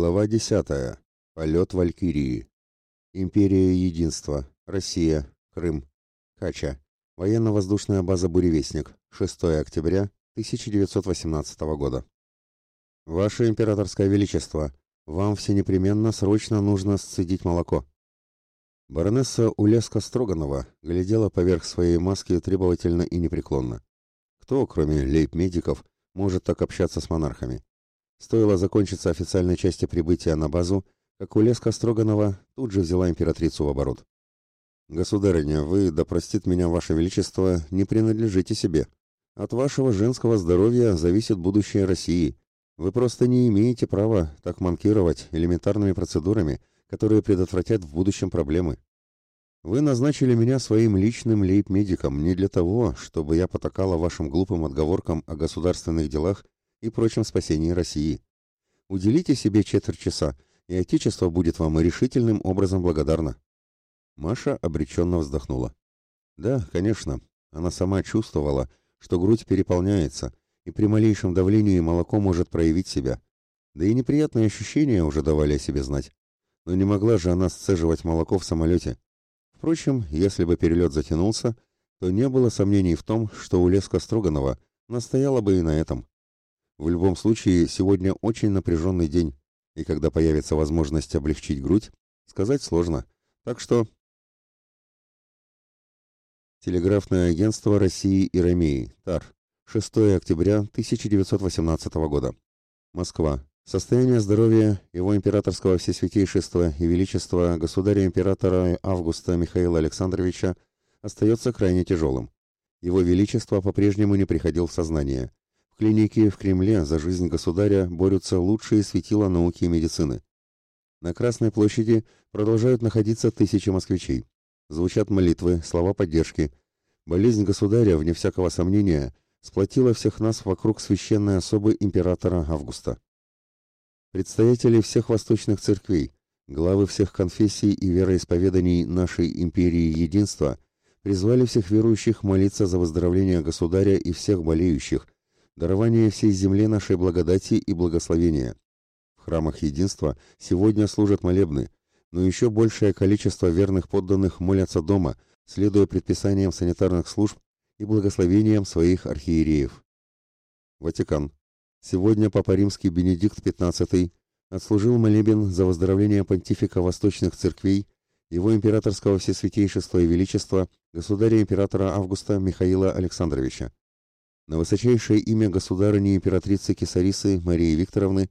Глава 10. Полет Валькирии. Империя Единства. Россия. Крым. Кача. Военно-воздушная база «Буревестник». 6 октября 1918 года. Ваше императорское величество, вам все непременно срочно нужно сцедить молоко. Баронесса Улеска Строганова глядела поверх своей маски требовательно и непреклонно. Кто, кроме лейб-медиков, может так общаться с монархами? Стоило закончиться официальной части прибытия на базу, как Улеска Строганова тут же взяла императрицу в оборот. «Государыня, вы, да простит меня ваше величество, не принадлежите себе. От вашего женского здоровья зависит будущее России. Вы просто не имеете права так манкировать элементарными процедурами, которые предотвратят в будущем проблемы. Вы назначили меня своим личным лейб-медиком не для того, чтобы я потакала вашим глупым отговоркам о государственных делах и прочем спасении России. Уделите себе четверть часа, и Отечество будет вам решительным образом благодарно». Маша обреченно вздохнула. Да, конечно, она сама чувствовала, что грудь переполняется, и при малейшем давлении молоко может проявить себя. Да и неприятные ощущения уже давали о себе знать. Но не могла же она сцеживать молоко в самолете. Впрочем, если бы перелет затянулся, то не было сомнений в том, что у Леска Строганова настояла бы и на этом. В любом случае, сегодня очень напряженный день, и когда появится возможность облегчить грудь, сказать сложно. Так что... Телеграфное агентство России и Ромеи, ТАР, 6 октября 1918 года. Москва. Состояние здоровья его императорского всесвятейшества и величества государя-императора Августа Михаила Александровича остается крайне тяжелым. Его величество по-прежнему не приходил в сознание клинике в Кремле за жизнь государя борются лучшие светила науки и медицины. На Красной площади продолжают находиться тысячи москвичей. Звучат молитвы, слова поддержки. Болезнь государя, вне всякого сомнения, сплотила всех нас вокруг священной особы императора Августа. Предстоятели всех восточных церквей, главы всех конфессий и вероисповеданий нашей империи единства призвали всех верующих молиться за выздоровление государя и всех болеющих – дарование всей земле нашей благодати и благословения. В храмах единства сегодня служат молебны, но еще большее количество верных подданных молятся дома, следуя предписаниям санитарных служб и благословениям своих архиереев. Ватикан. Сегодня Папа Римский Бенедикт XV отслужил молебен за выздоровление понтифика восточных церквей, его императорского всесвятейшества и величества, государя-императора Августа Михаила Александровича. На высочайшее имя государыни императрицы Кесарисы Марии Викторовны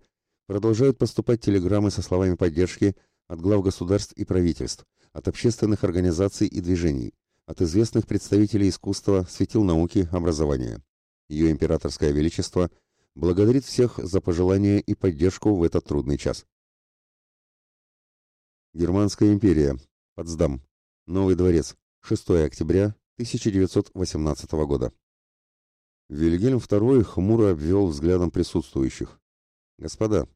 продолжают поступать телеграммы со словами поддержки от глав государств и правительств, от общественных организаций и движений, от известных представителей искусства, светил науки, образования. Ее императорское величество благодарит всех за пожелания и поддержку в этот трудный час. Германская империя. Потсдам. Новый дворец. 6 октября 1918 года. Вильгельм II хмуро обвел взглядом присутствующих. «Господа,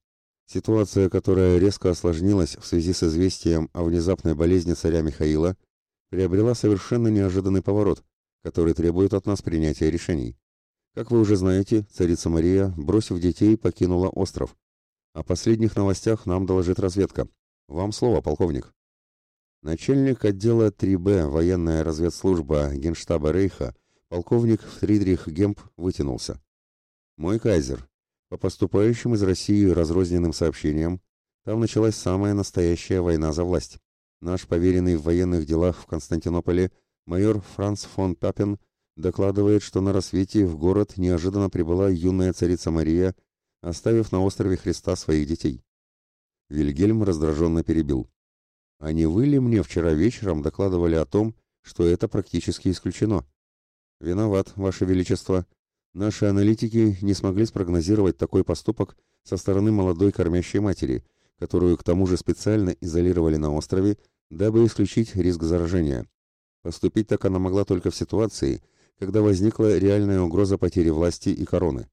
ситуация, которая резко осложнилась в связи с известием о внезапной болезни царя Михаила, приобрела совершенно неожиданный поворот, который требует от нас принятия решений. Как вы уже знаете, царица Мария, бросив детей, покинула остров. О последних новостях нам доложит разведка. Вам слово, полковник». Начальник отдела 3Б военная разведслужба Генштаба Рейха Полковник Фридрих Гемп вытянулся. «Мой кайзер, по поступающим из России разрозненным сообщениям, там началась самая настоящая война за власть. Наш поверенный в военных делах в Константинополе майор Франц фон Папен докладывает, что на рассвете в город неожиданно прибыла юная царица Мария, оставив на острове Христа своих детей. Вильгельм раздраженно перебил. «А не вы ли мне вчера вечером докладывали о том, что это практически исключено?» Виноват, Ваше Величество. Наши аналитики не смогли спрогнозировать такой поступок со стороны молодой кормящей матери, которую к тому же специально изолировали на острове, дабы исключить риск заражения. Поступить так она могла только в ситуации, когда возникла реальная угроза потери власти и короны.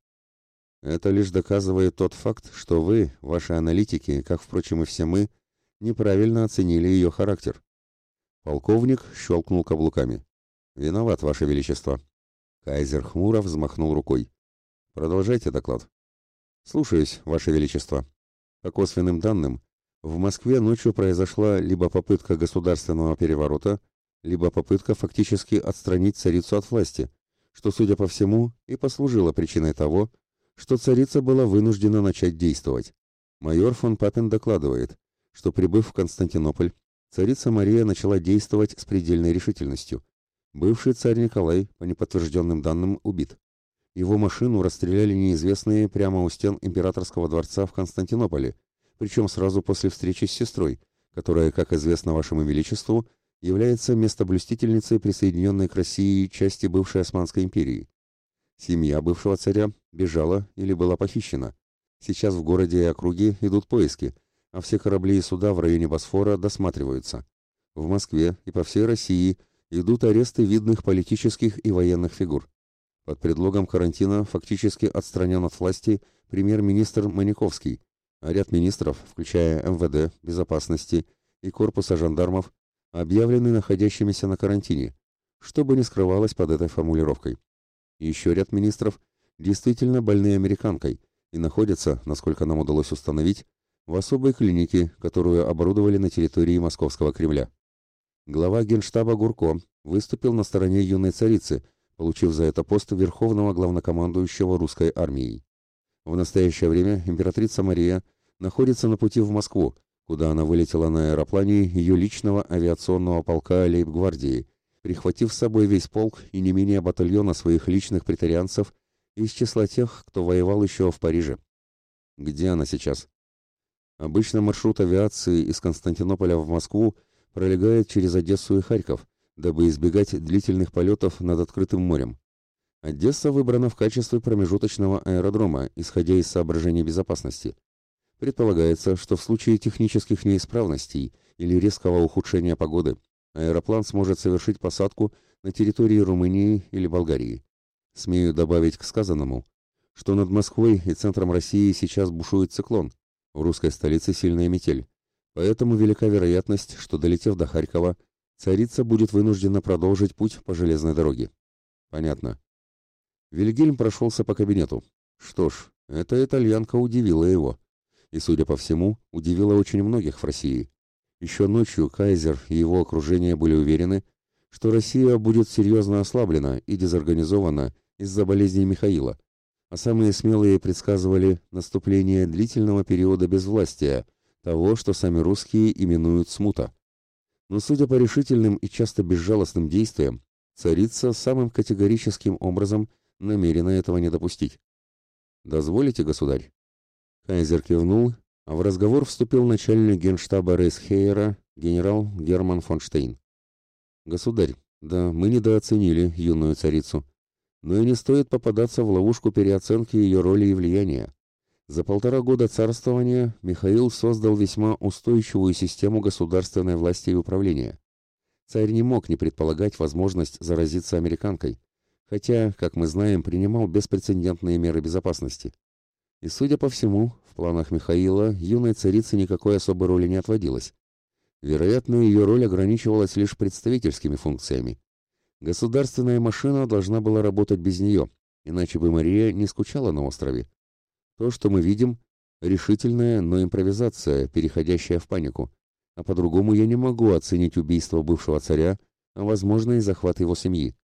Это лишь доказывает тот факт, что вы, ваши аналитики, как, впрочем, и все мы, неправильно оценили ее характер. Полковник щелкнул каблуками. «Виноват, Ваше Величество». Кайзер хмуро взмахнул рукой. «Продолжайте доклад». «Слушаюсь, Ваше Величество». По косвенным данным, в Москве ночью произошла либо попытка государственного переворота, либо попытка фактически отстранить царицу от власти, что, судя по всему, и послужило причиной того, что царица была вынуждена начать действовать. Майор фон Папен докладывает, что, прибыв в Константинополь, царица Мария начала действовать с предельной решительностью. Бывший царь Николай, по неподтвержденным данным, убит. Его машину расстреляли неизвестные прямо у стен императорского дворца в Константинополе, причем сразу после встречи с сестрой, которая, как известно вашему величеству, является местоблюстительницей присоединенной к России части бывшей Османской империи. Семья бывшего царя бежала или была похищена. Сейчас в городе и округе идут поиски, а все корабли и суда в районе Босфора досматриваются. В Москве и по всей России идут аресты видных политических и военных фигур. Под предлогом карантина фактически отстранен от власти премьер-министр Маниковский, а ряд министров, включая МВД, безопасности и корпуса жандармов, объявлены находящимися на карантине, что бы ни скрывалось под этой формулировкой. Еще ряд министров действительно больны американкой и находятся, насколько нам удалось установить, в особой клинике, которую оборудовали на территории Московского Кремля. Глава генштаба Гурко выступил на стороне юной царицы, получив за это пост верховного главнокомандующего русской армией. В настоящее время императрица Мария находится на пути в Москву, куда она вылетела на аэроплане ее личного авиационного полка лейб-гвардии, прихватив с собой весь полк и не менее батальона своих личных претарианцев из числа тех, кто воевал еще в Париже. Где она сейчас? Обычно маршрут авиации из Константинополя в Москву пролегает через Одессу и Харьков, дабы избегать длительных полетов над открытым морем. Одесса выбрана в качестве промежуточного аэродрома, исходя из соображений безопасности. Предполагается, что в случае технических неисправностей или резкого ухудшения погоды аэроплан сможет совершить посадку на территории Румынии или Болгарии. Смею добавить к сказанному, что над Москвой и центром России сейчас бушует циклон, в русской столице сильная метель, поэтому велика вероятность, что, долетев до Харькова, царица будет вынуждена продолжить путь по железной дороге. Понятно. Вильгельм прошелся по кабинету. Что ж, эта итальянка удивила его. И, судя по всему, удивила очень многих в России. Еще ночью Кайзер и его окружение были уверены, что Россия будет серьезно ослаблена и дезорганизована из-за болезни Михаила, а самые смелые предсказывали наступление длительного периода безвластия, того, что сами русские именуют смута. Но судя по решительным и часто безжалостным действиям, царица самым категорическим образом намерена этого не допустить. «Дозволите, государь?» Кайзер кивнул, а в разговор вступил начальник генштаба Рейсхейера генерал Герман фон Штейн. «Государь, да, мы недооценили юную царицу но и не стоит попадаться в ловушку переоценки ее роли и влияния. За полтора года царствования Михаил создал весьма устойчивую систему государственной власти и управления. Царь не мог не предполагать возможность заразиться американкой, хотя, как мы знаем, принимал беспрецедентные меры безопасности. И, судя по всему, в планах Михаила юной царице никакой особой роли не отводилось. Вероятно, ее роль ограничивалась лишь представительскими функциями. Государственная машина должна была работать без нее, иначе бы Мария не скучала на острове. То, что мы видим, решительная, но импровизация, переходящая в панику. А по-другому я не могу оценить убийство бывшего царя, а возможно и захват его семьи.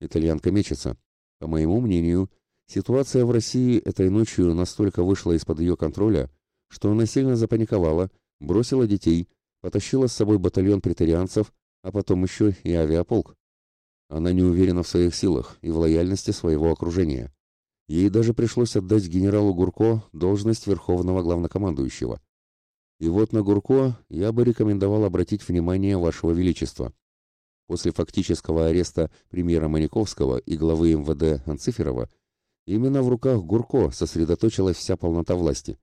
Итальянка мечется. По моему мнению, ситуация в России этой ночью настолько вышла из-под ее контроля, что она сильно запаниковала, бросила детей, потащила с собой батальон претарианцев, а потом еще и авиаполк. Она не уверена в своих силах и в лояльности своего окружения. Ей даже пришлось отдать генералу Гурко должность верховного главнокомандующего. И вот на Гурко я бы рекомендовал обратить внимание Вашего Величества. После фактического ареста премьера Маниковского и главы МВД Анциферова именно в руках Гурко сосредоточилась вся полнота власти.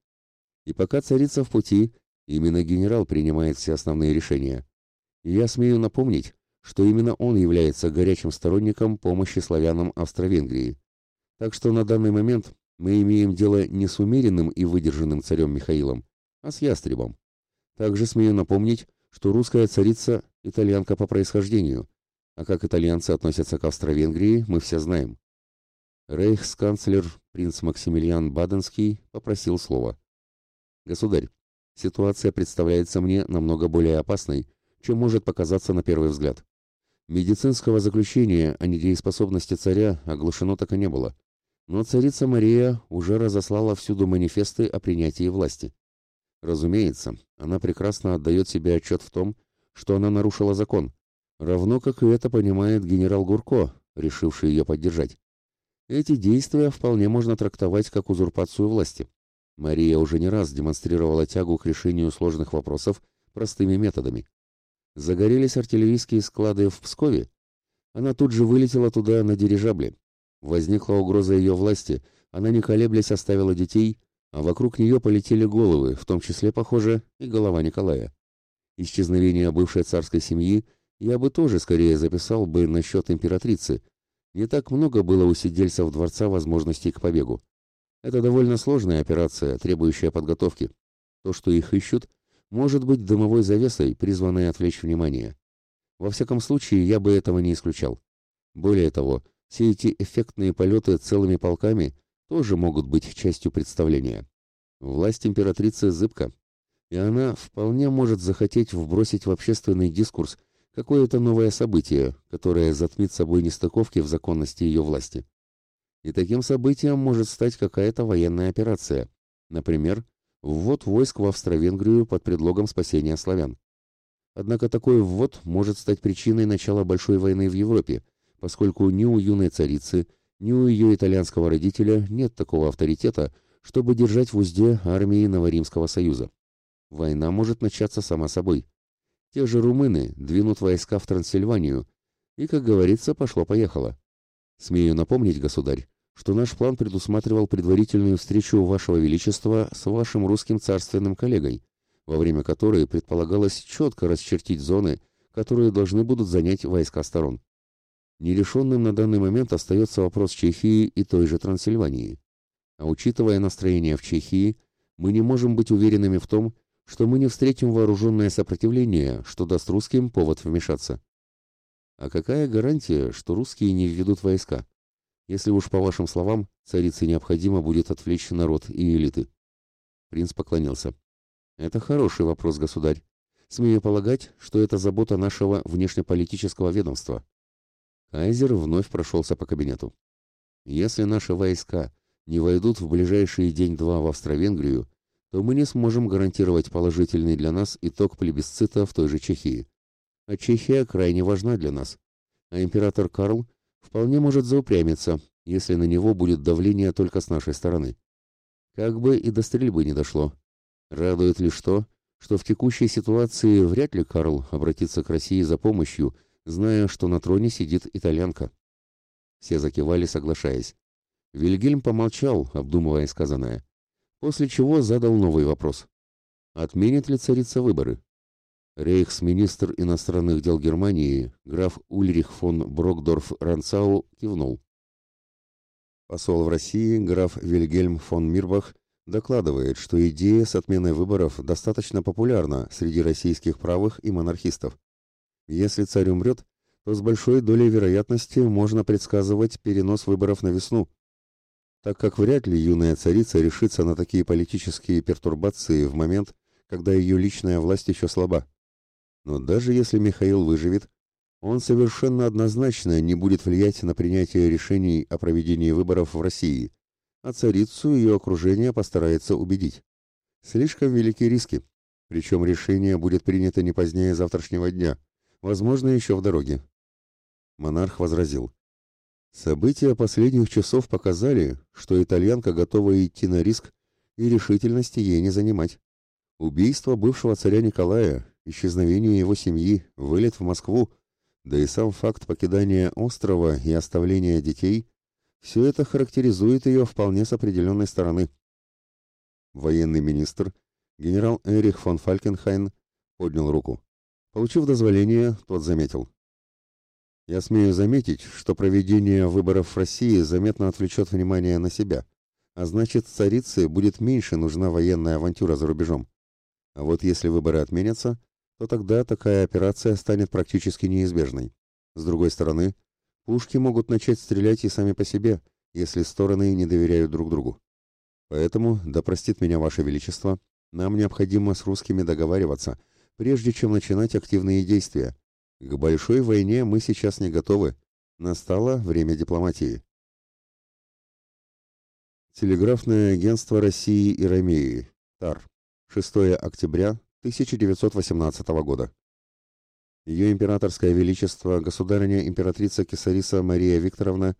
И пока царица в пути, именно генерал принимает все основные решения. И я смею напомнить, что именно он является горячим сторонником помощи славянам Австро-Венгрии. Так что на данный момент мы имеем дело не с умеренным и выдержанным царем Михаилом, а с ястребом. Также смею напомнить, что русская царица – итальянка по происхождению, а как итальянцы относятся к Австро-Венгрии, мы все знаем. Рейхсканцлер принц Максимилиан Баденский попросил слова. «Государь, ситуация представляется мне намного более опасной, чем может показаться на первый взгляд. Медицинского заключения о недееспособности царя оглашено так и не было. Но царица Мария уже разослала всюду манифесты о принятии власти. Разумеется, она прекрасно отдает себе отчет в том, что она нарушила закон, равно как и это понимает генерал Гурко, решивший ее поддержать. Эти действия вполне можно трактовать как узурпацию власти. Мария уже не раз демонстрировала тягу к решению сложных вопросов простыми методами. Загорелись артиллерийские склады в Пскове. Она тут же вылетела туда на дирижабле. Возникла угроза ее власти, она не колеблясь оставила детей, а вокруг нее полетели головы, в том числе, похоже, и голова Николая. Исчезновение бывшей царской семьи я бы тоже скорее записал бы на счет императрицы. Не так много было у сидельцев дворца возможностей к побегу. Это довольно сложная операция, требующая подготовки. То, что их ищут, может быть дымовой завесой, призванной отвлечь внимание. Во всяком случае, я бы этого не исключал. Более того, все эти эффектные полеты целыми полками тоже могут быть частью представления. Власть императрицы зыбка, и она вполне может захотеть вбросить в общественный дискурс какое-то новое событие, которое затмит собой нестыковки в законности ее власти. И таким событием может стать какая-то военная операция, например, ввод войск в Австро-Венгрию под предлогом спасения славян. Однако такой ввод может стать причиной начала большой войны в Европе, поскольку ни у юной царицы, ни у ее итальянского родителя нет такого авторитета, чтобы держать в узде армии Новоримского союза. Война может начаться сама собой. Те же румыны двинут войска в Трансильванию, и, как говорится, пошло-поехало. Смею напомнить, государь, что наш план предусматривал предварительную встречу Вашего Величества с вашим русским царственным коллегой, во время которой предполагалось четко расчертить зоны, которые должны будут занять войска сторон. Нерешенным на данный момент остается вопрос Чехии и той же Трансильвании. А учитывая настроение в Чехии, мы не можем быть уверенными в том, что мы не встретим вооруженное сопротивление, что даст русским повод вмешаться. А какая гарантия, что русские не введут войска? если уж по вашим словам, царице необходимо будет отвлечь народ и элиты. Принц поклонился. Это хороший вопрос, государь. Смею полагать, что это забота нашего внешнеполитического ведомства. Кайзер вновь прошелся по кабинету. Если наши войска не войдут в ближайшие день-два в Австро-Венгрию, то мы не сможем гарантировать положительный для нас итог плебисцита в той же Чехии. А Чехия крайне важна для нас. А император Карл вполне может заупрямиться, если на него будет давление только с нашей стороны. Как бы и до стрельбы не дошло. Радует лишь то, что в текущей ситуации вряд ли Карл обратится к России за помощью, зная, что на троне сидит итальянка. Все закивали, соглашаясь. Вильгельм помолчал, обдумывая сказанное, после чего задал новый вопрос. Отменит ли царица выборы? Рейхсминистр иностранных дел Германии, граф Ульрих фон Брокдорф-Ранцау, кивнул. Посол в России, граф Вильгельм фон Мирбах, докладывает, что идея с отменой выборов достаточно популярна среди российских правых и монархистов. Если царь умрет, то с большой долей вероятности можно предсказывать перенос выборов на весну, так как вряд ли юная царица решится на такие политические пертурбации в момент, когда ее личная власть еще слаба. Но даже если Михаил выживет, он совершенно однозначно не будет влиять на принятие решений о проведении выборов в России, а царицу ее окружение постарается убедить. Слишком велики риски, причем решение будет принято не позднее завтрашнего дня, возможно, еще в дороге. Монарх возразил. События последних часов показали, что итальянка готова идти на риск, и решительности ей не занимать. Убийство бывшего царя Николая исчезновение его семьи, вылет в Москву, да и сам факт покидания острова и оставления детей – все это характеризует ее вполне с определенной стороны. Военный министр, генерал Эрих фон Фалькенхайн, поднял руку. Получив дозволение, тот заметил. «Я смею заметить, что проведение выборов в России заметно отвлечет внимание на себя, а значит, царице будет меньше нужна военная авантюра за рубежом. А вот если выборы отменятся, то тогда такая операция станет практически неизбежной. С другой стороны, пушки могут начать стрелять и сами по себе, если стороны не доверяют друг другу. Поэтому, да простит меня Ваше Величество, Нам необходимо с русскими договариваться, прежде чем начинать активные действия. К большой войне мы сейчас не готовы. Настало время дипломатии. Телеграфное агентство России и Ромеи. ТАР. 6 октября 1918 года. Ее императорское величество, государыня императрица Кесариса Мария Викторовна,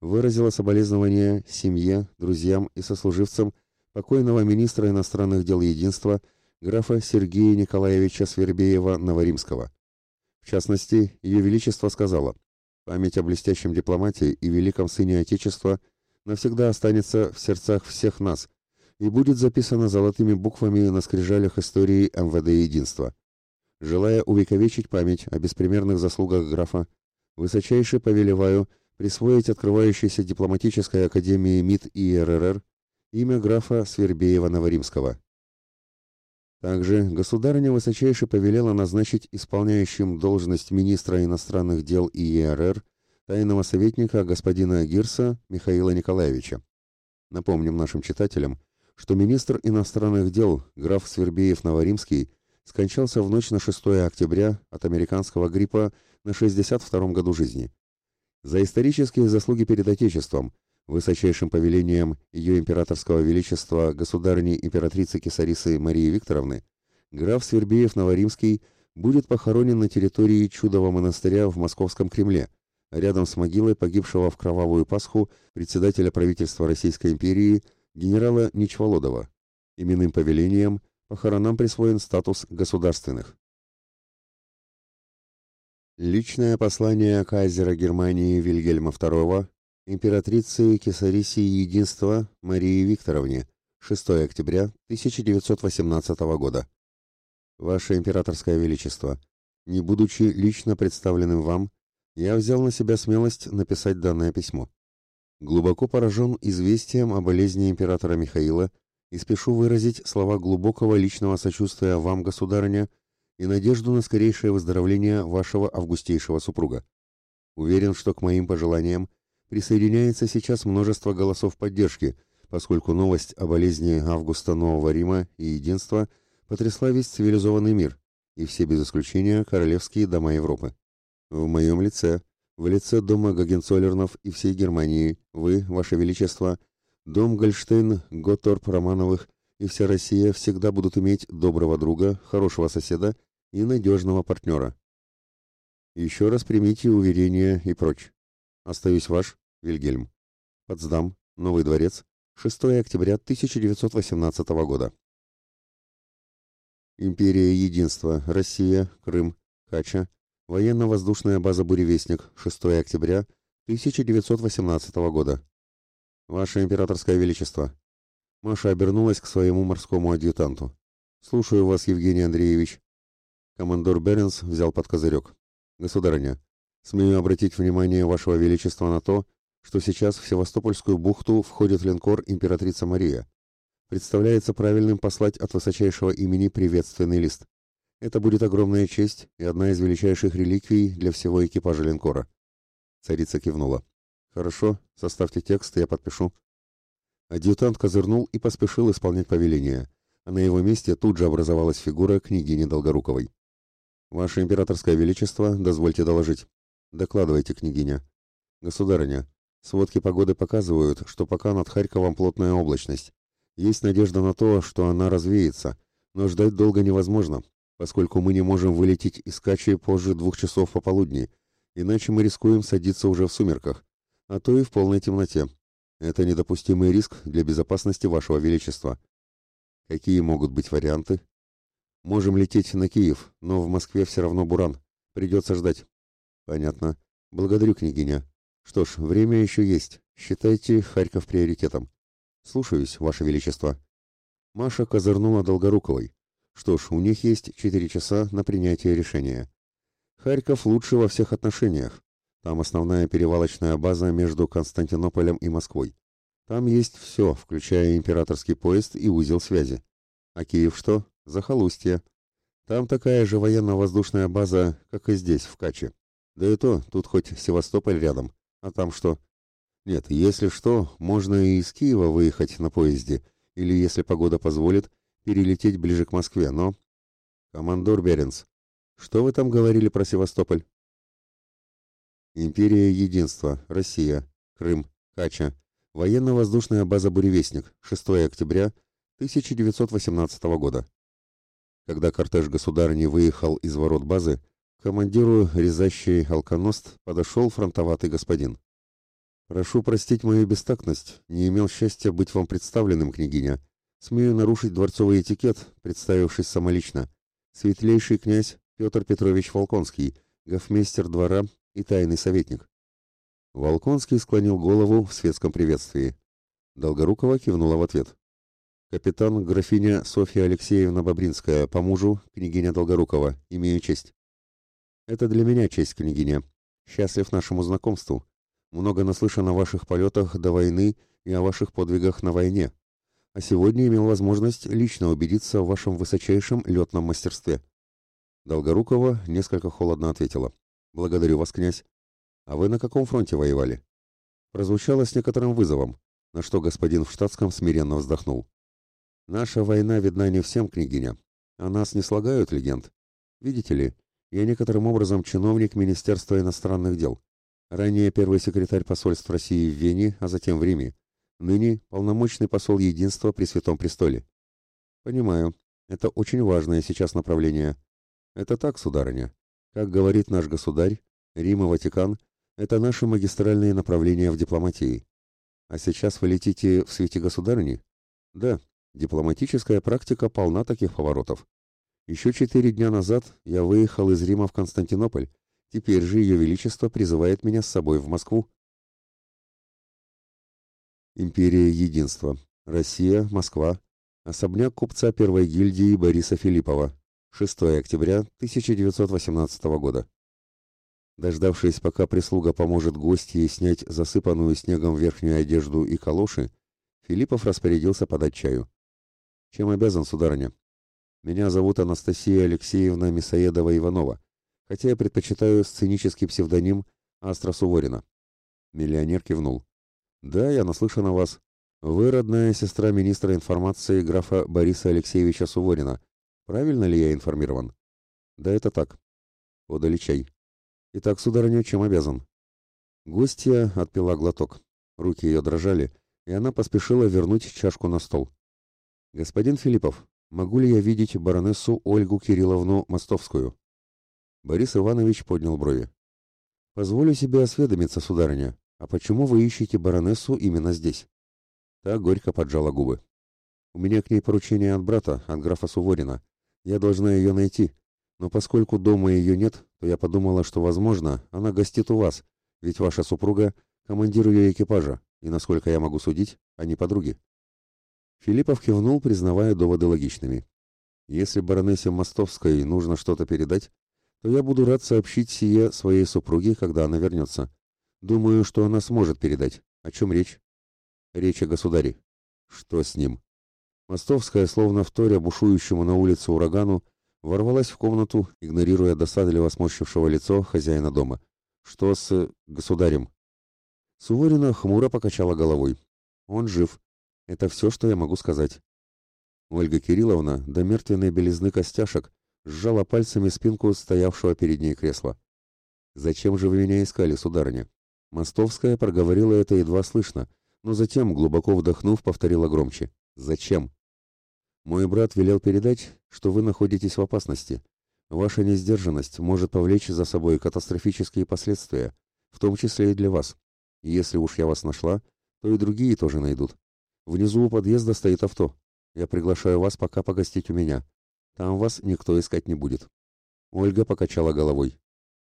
выразила соболезнования семье, друзьям и сослуживцам покойного министра иностранных дел единства графа Сергея Николаевича Свербеева-Новоримского. В частности, Ее Величество сказала, память о блестящем дипломате и великом сыне Отечества – навсегда останется в сердцах всех нас и будет записано золотыми буквами на скрижалях истории МВД Единства. Желая увековечить память о беспримерных заслугах графа, высочайше повелеваю присвоить открывающейся дипломатической академии МИД и РРР имя графа Свербеева-Новоримского. Также государыня высочайше повелела назначить исполняющим должность министра иностранных дел ИЕРР тайного советника господина Гирса Михаила Николаевича. Напомним нашим читателям, что министр иностранных дел граф Свербеев-Новоримский скончался в ночь на 6 октября от американского гриппа на 62 году жизни. За исторические заслуги перед Отечеством, высочайшим повелением ее императорского величества государыни императрицы Кесарисы Марии Викторовны, граф Свербеев-Новоримский будет похоронен на территории Чудового монастыря в Московском Кремле, рядом с могилой погибшего в Кровавую Пасху председателя правительства Российской империи генерала Ничволодова. Именным повелением похоронам присвоен статус государственных. Личное послание кайзера Германии Вильгельма II императрице Кесарисии Единства Марии Викторовне 6 октября 1918 года. Ваше императорское величество, не будучи лично представленным вам, я взял на себя смелость написать данное письмо. Глубоко поражен известием о болезни императора Михаила и спешу выразить слова глубокого личного сочувствия вам, государыня, и надежду на скорейшее выздоровление вашего августейшего супруга. Уверен, что к моим пожеланиям присоединяется сейчас множество голосов поддержки, поскольку новость о болезни Августа Нового Рима и Единства потрясла весь цивилизованный мир и все без исключения королевские дома Европы. В моем лице, в лице дома Гагенцоллернов и всей Германии, вы, ваше величество, дом Гольштейн, Готторп Романовых и вся Россия всегда будут иметь доброго друга, хорошего соседа и надежного партнера. Еще раз примите уверения и прочь. Остаюсь ваш, Вильгельм. Потсдам, Новый дворец, 6 октября 1918 года. Империя Единства, Россия, Крым, Кача, Военно-воздушная база «Буревестник», 6 октября 1918 года. Ваше императорское величество. Маша обернулась к своему морскому адъютанту. Слушаю вас, Евгений Андреевич. Командор Беренс взял под козырек. Государыня, смею обратить внимание вашего величества на то, что сейчас в Севастопольскую бухту входит линкор «Императрица Мария». Представляется правильным послать от высочайшего имени приветственный лист. Это будет огромная честь и одна из величайших реликвий для всего экипажа линкора. Царица кивнула. Хорошо, составьте текст, я подпишу. Адъютант козырнул и поспешил исполнять повеление, а на его месте тут же образовалась фигура княгини Долгоруковой. Ваше императорское величество, дозвольте доложить. Докладывайте, княгиня. Государыня, сводки погоды показывают, что пока над Харьковом плотная облачность. Есть надежда на то, что она развеется, но ждать долго невозможно, поскольку мы не можем вылететь из Качи позже двух часов пополудни, иначе мы рискуем садиться уже в сумерках, а то и в полной темноте. Это недопустимый риск для безопасности вашего величества. Какие могут быть варианты? Можем лететь на Киев, но в Москве все равно буран. Придется ждать. Понятно. Благодарю, княгиня. Что ж, время еще есть. Считайте Харьков приоритетом. Слушаюсь, ваше величество. Маша козырнула Долгоруковой. Что ж, у них есть четыре часа на принятие решения. Харьков лучше во всех отношениях. Там основная перевалочная база между Константинополем и Москвой. Там есть все, включая императорский поезд и узел связи. А Киев что? Захолустье. Там такая же военно-воздушная база, как и здесь, в Каче. Да и то, тут хоть Севастополь рядом. А там что? Нет, если что, можно и из Киева выехать на поезде, или, если погода позволит, перелететь ближе к Москве, но... Командор Беренс, что вы там говорили про Севастополь? Империя Единства, Россия, Крым, Кача, военно-воздушная база «Буревестник», 6 октября 1918 года. Когда кортеж государыни выехал из ворот базы, командиру резащий алконост подошел фронтоватый господин. «Прошу простить мою бестактность, не имел счастья быть вам представленным, княгиня. Смею нарушить дворцовый этикет, представившись самолично. Светлейший князь Петр Петрович Волконский, гофмейстер двора и тайный советник». Волконский склонил голову в светском приветствии. Долгорукова кивнула в ответ. «Капитан графиня Софья Алексеевна Бобринская, по мужу, княгиня Долгорукова, имею честь». «Это для меня честь, княгиня. Счастлив нашему знакомству. Много наслышан о ваших полетах до войны и о ваших подвигах на войне. А сегодня имел возможность лично убедиться в вашем высочайшем летном мастерстве». Долгорукова несколько холодно ответила. «Благодарю вас, князь. А вы на каком фронте воевали?» Прозвучало с некоторым вызовом, на что господин в штатском смиренно вздохнул. «Наша война видна не всем, княгиня. О нас не слагают легенд. Видите ли, я некоторым образом чиновник Министерства иностранных дел. Ранее первый секретарь посольств России в Вене, а затем в Риме. Ныне полномочный посол Единства при Святом Престоле. Понимаю, это очень важное сейчас направление. Это так, сударыня. Как говорит наш государь, Рим и Ватикан – это наши магистральные направления в дипломатии. А сейчас вы летите в свете государыни? Да, дипломатическая практика полна таких поворотов. Еще четыре дня назад я выехал из Рима в Константинополь, Теперь же Ее Величество призывает меня с собой в Москву. Империя Единства. Россия, Москва. Особняк купца первой гильдии Бориса Филиппова. 6 октября 1918 года. Дождавшись, пока прислуга поможет гостье снять засыпанную снегом верхнюю одежду и калоши, Филиппов распорядился подать чаю. «Чем обязан, сударыня?» «Меня зовут Анастасия Алексеевна Мисоедова-Иванова хотя я предпочитаю сценический псевдоним Астра Суворина. Миллионер кивнул. Да, я наслышан о вас. Вы родная сестра министра информации графа Бориса Алексеевича Суворина. Правильно ли я информирован? Да, это так. Подали чай. Итак, сударыня, чем обязан? Гостья отпила глоток. Руки ее дрожали, и она поспешила вернуть чашку на стол. «Господин Филиппов, могу ли я видеть баронессу Ольгу Кирилловну Мостовскую?» Борис Иванович поднял брови. «Позволю себе осведомиться, сударыня, а почему вы ищете баронессу именно здесь?» Та горько поджала губы. «У меня к ней поручение от брата, от графа Суворина. Я должна ее найти. Но поскольку дома ее нет, то я подумала, что, возможно, она гостит у вас, ведь ваша супруга — командир ее экипажа, и, насколько я могу судить, они подруги». Филиппов кивнул, признавая доводы логичными. «Если баронессе Мостовской нужно что-то передать, то я буду рад сообщить сие своей супруге, когда она вернется. Думаю, что она сможет передать. О чем речь? Речь о государе. Что с ним? Мостовская, словно вторя бушующему на улице урагану, ворвалась в комнату, игнорируя досадливо сморщившего лицо хозяина дома. Что с государем? Суворина хмуро покачала головой. Он жив. Это все, что я могу сказать. Ольга Кирилловна до мертвенной белизны костяшек сжала пальцами спинку стоявшего перед ней кресла. «Зачем же вы меня искали, сударыня?» Мостовская проговорила это едва слышно, но затем, глубоко вдохнув, повторила громче. «Зачем?» «Мой брат велел передать, что вы находитесь в опасности. Ваша несдержанность может повлечь за собой катастрофические последствия, в том числе и для вас. Если уж я вас нашла, то и другие тоже найдут. Внизу у подъезда стоит авто. Я приглашаю вас пока погостить у меня. Там вас никто искать не будет. Ольга покачала головой.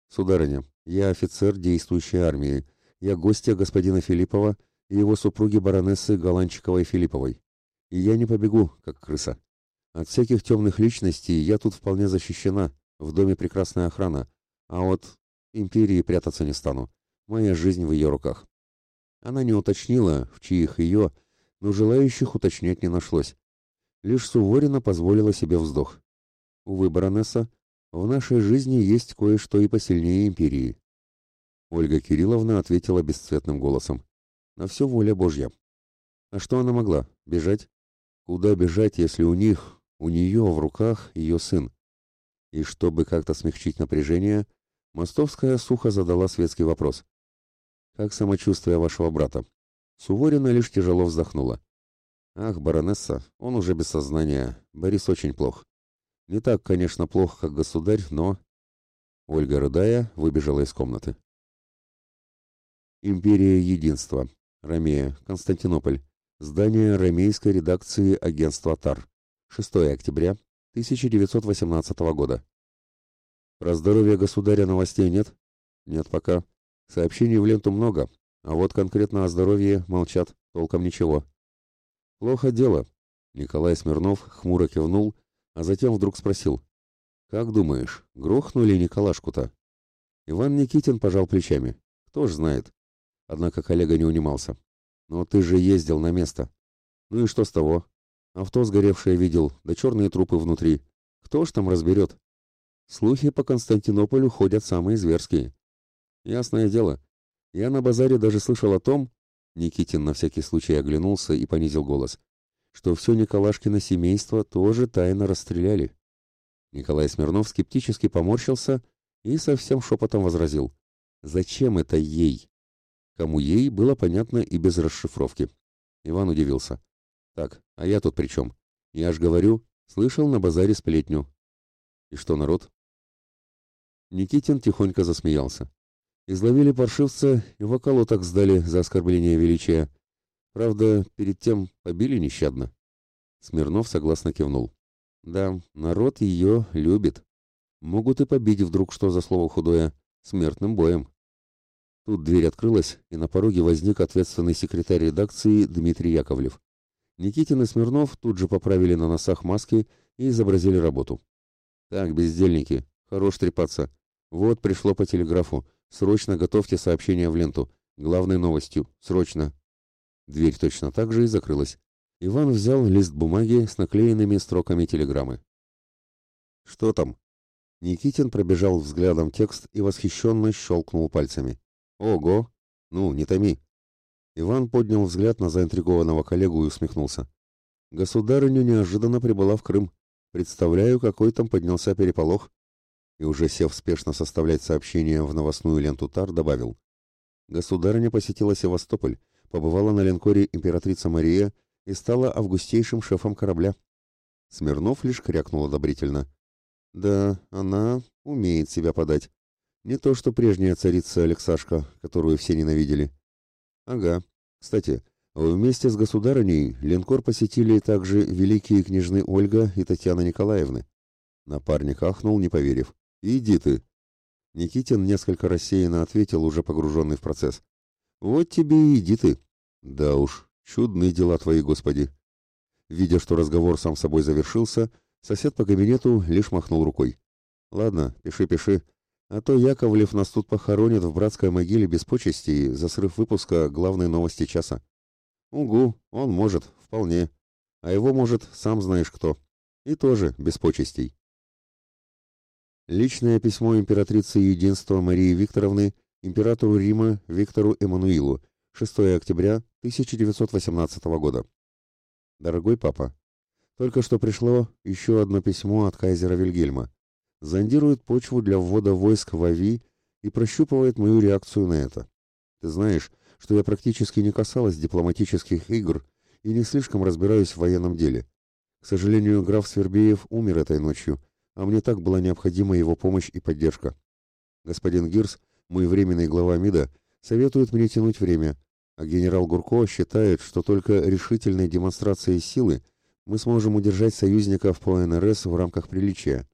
Сударыня, я офицер действующей армии. Я гостья господина Филиппова и его супруги баронессы Голанчиковой-Филипповой. И я не побегу, как крыса. От всяких темных личностей я тут вполне защищена, в доме прекрасная охрана, а от империи прятаться не стану. Моя жизнь в ее руках. Она не уточнила, в чьих ее, но желающих уточнять не нашлось. Лишь Суворина позволила себе вздох. Увы, баронесса, в нашей жизни есть кое-что и посильнее империи. Ольга Кирилловна ответила бесцветным голосом. На все воля Божья. А что она могла? Бежать? Куда бежать, если у них, У нее в руках ее сын. И чтобы как-то смягчить напряжение, Мостовская сухо задала светский вопрос. «Как самочувствие вашего брата?» Суворина лишь тяжело вздохнула. «Ах, баронесса, он уже без сознания. Борис очень плох. Не так, конечно, плохо, как государь, но...» Ольга, рыдая, выбежала из комнаты. Империя Единства. Ромея. Константинополь. Здание ромейской редакции агентства ТАР. 6 октября 1918 года. Про здоровье государя новостей нет? Нет пока. Сообщений в ленту много, а вот конкретно о здоровье молчат, толком ничего. Плохо дело. Николай Смирнов хмуро кивнул, а затем вдруг спросил. Как думаешь, грохнули Николашку-то? Иван Никитин пожал плечами. Кто ж знает. Однако коллега не унимался. Но ты же ездил на место. Ну и что с того? Авто сгоревшее видел, да черные трупы внутри. Кто ж там разберет? Слухи по Константинополю ходят самые зверские. Ясное дело. Я на базаре даже слышал о том, Никитин на всякий случай оглянулся и понизил голос, что все Николашкино семейство тоже тайно расстреляли. Николай Смирнов скептически поморщился и совсем шепотом возразил. «Зачем это ей?» Кому ей, было понятно и без расшифровки. Иван удивился. «Так, а я тут при чем? Я ж говорю, слышал на базаре сплетню». «И что, народ, Никитин тихонько засмеялся. Изловили паршивца и в околоток сдали за оскорбление величия. Правда, перед тем побили нещадно. Смирнов согласно кивнул. Да, народ ее любит. Могут и побить вдруг что за слово худое. Смертным боем. Тут дверь открылась, и на пороге возник ответственный секретарь редакции Дмитрий Яковлев. Никитин и Смирнов тут же поправили на носах маски и изобразили работу. «Так, бездельники, хорош трепаться. Вот пришло по телеграфу. Срочно готовьте сообщение в ленту. Главной новостью. Срочно. Дверь точно так же и закрылась. Иван взял лист бумаги с наклеенными строками телеграммы. Что там? Никитин пробежал взглядом текст и восхищенно щелкнул пальцами. Ого! Ну, не томи. Иван поднял взгляд на заинтригованного коллегу и усмехнулся. Государыня неожиданно прибыла в Крым. Представляю, какой там поднялся переполох и уже сев спешно составлять сообщение в новостную ленту ТАР, добавил. Государыня посетила Севастополь, побывала на линкоре императрица Мария и стала августейшим шефом корабля. Смирнов лишь крякнул одобрительно. Да, она умеет себя подать. Не то, что прежняя царица Алексашка, которую все ненавидели. Ага. Кстати, вместе с государыней линкор посетили также великие княжны Ольга и Татьяна Николаевны. Напарник ахнул, не поверив. «Иди ты!» Никитин несколько рассеянно ответил, уже погруженный в процесс. «Вот тебе и иди ты!» «Да уж, чудные дела твои, Господи!» Видя, что разговор сам собой завершился, сосед по кабинету лишь махнул рукой. «Ладно, пиши, пиши, а то Яковлев нас тут похоронит в братской могиле без почестей за срыв выпуска главной новости часа». «Угу, он может, вполне. А его может, сам знаешь кто. И тоже без почестей». Личное письмо императрицы Единства Марии Викторовны императору Рима Виктору Эммануилу 6 октября 1918 года. Дорогой папа, только что пришло еще одно письмо от кайзера Вильгельма. Зондирует почву для ввода войск в Ави и прощупывает мою реакцию на это. Ты знаешь, что я практически не касалась дипломатических игр и не слишком разбираюсь в военном деле. К сожалению, граф Свербеев умер этой ночью, а мне так была необходима его помощь и поддержка. Господин Гирс, мой временный глава МИДа, советует мне тянуть время, а генерал Гурко считает, что только решительной демонстрацией силы мы сможем удержать союзников по НРС в рамках приличия.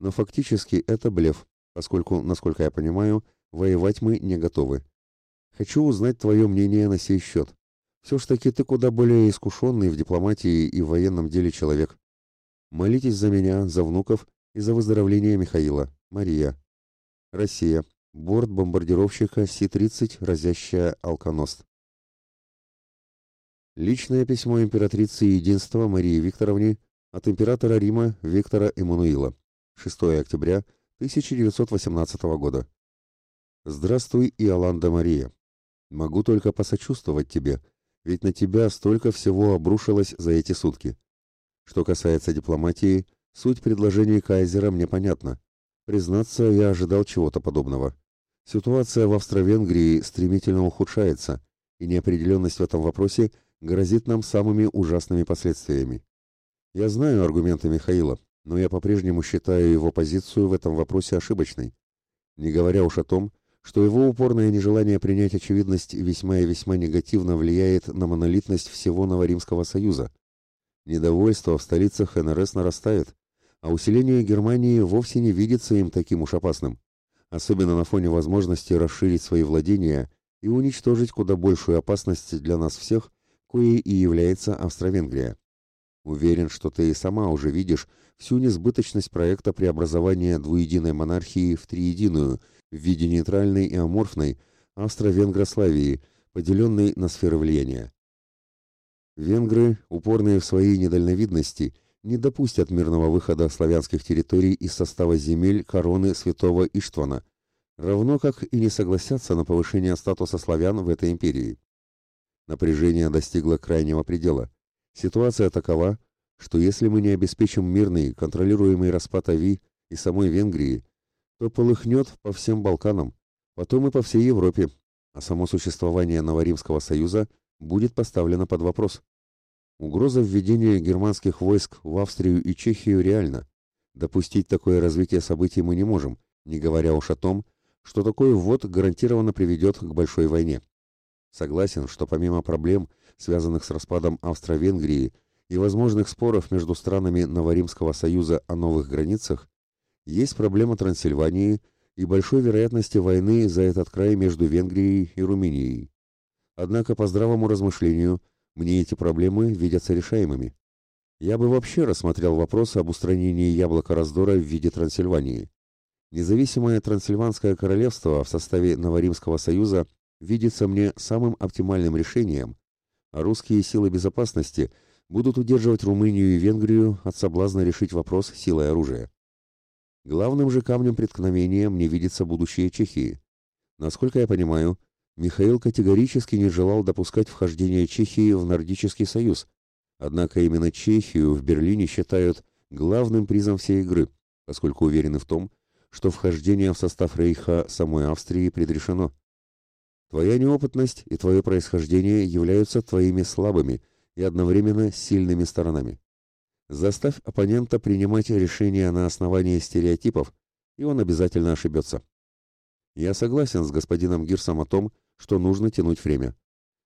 Но фактически это блеф, поскольку, насколько я понимаю, воевать мы не готовы. Хочу узнать твое мнение на сей счет. Все ж таки ты куда более искушенный в дипломатии и военном деле человек. Молитесь за меня, за внуков и за выздоровление Михаила. Мария. Россия. Борт бомбардировщика Си-30, разящая «Алконост». Личное письмо императрицы Единства Марии Викторовне от императора Рима Виктора Эммануила. 6 октября 1918 года. Здравствуй, Иоланда Мария. Могу только посочувствовать тебе, ведь на тебя столько всего обрушилось за эти сутки. Что касается дипломатии, суть предложений Кайзера мне понятна. Признаться, я ожидал чего-то подобного. Ситуация в Австро-Венгрии стремительно ухудшается, и неопределенность в этом вопросе грозит нам самыми ужасными последствиями. Я знаю аргументы Михаила, но я по-прежнему считаю его позицию в этом вопросе ошибочной. Не говоря уж о том, что его упорное нежелание принять очевидность весьма и весьма негативно влияет на монолитность всего Новоримского Союза. Недовольство в столицах НРС нарастает, а усиление Германии вовсе не видится им таким уж опасным особенно на фоне возможности расширить свои владения и уничтожить куда большую опасность для нас всех, коей и является Австро-Венгрия. Уверен, что ты и сама уже видишь всю несбыточность проекта преобразования двуединой монархии в триединую в виде нейтральной и аморфной Австро-Венгрославии, поделенной на сферы влияния. Венгры, упорные в своей недальновидности – не допустят мирного выхода славянских территорий из состава земель короны святого Иштвана, равно как и не согласятся на повышение статуса славян в этой империи. Напряжение достигло крайнего предела. Ситуация такова, что если мы не обеспечим мирный, контролируемый распад Ави и самой Венгрии, то полыхнет по всем Балканам, потом и по всей Европе, а само существование Новоримского союза будет поставлено под вопрос. Угроза введения германских войск в Австрию и Чехию реальна. Допустить такое развитие событий мы не можем, не говоря уж о том, что такой ввод гарантированно приведет к большой войне. Согласен, что помимо проблем, связанных с распадом Австро-Венгрии и возможных споров между странами Новоримского союза о новых границах, есть проблема Трансильвании и большой вероятности войны за этот край между Венгрией и Румынией. Однако по здравому размышлению – мне эти проблемы видятся решаемыми. Я бы вообще рассмотрел вопрос об устранении яблока раздора в виде Трансильвании. Независимое Трансильванское королевство в составе Новоримского союза видится мне самым оптимальным решением, а русские силы безопасности будут удерживать Румынию и Венгрию от соблазна решить вопрос силой оружия. Главным же камнем преткновения мне видится будущее Чехии. Насколько я понимаю, Михаил категорически не желал допускать вхождение Чехии в Нордический союз, однако именно Чехию в Берлине считают главным призом всей игры, поскольку уверены в том, что вхождение в состав Рейха самой Австрии предрешено. Твоя неопытность и твое происхождение являются твоими слабыми и одновременно сильными сторонами. Заставь оппонента принимать решения на основании стереотипов, и он обязательно ошибется. Я согласен с господином Гирсом о том, что нужно тянуть время.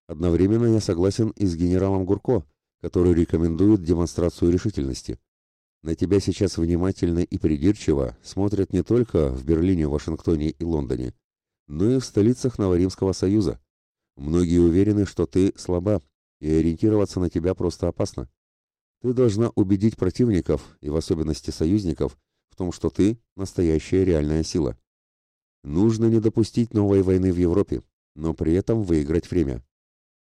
Одновременно я согласен и с генералом Гурко, который рекомендует демонстрацию решительности. На тебя сейчас внимательно и придирчиво смотрят не только в Берлине, Вашингтоне и Лондоне, но и в столицах Новоримского союза. Многие уверены, что ты слаба, и ориентироваться на тебя просто опасно. Ты должна убедить противников, и в особенности союзников, в том, что ты – настоящая реальная сила. Нужно не допустить новой войны в Европе, но при этом выиграть время.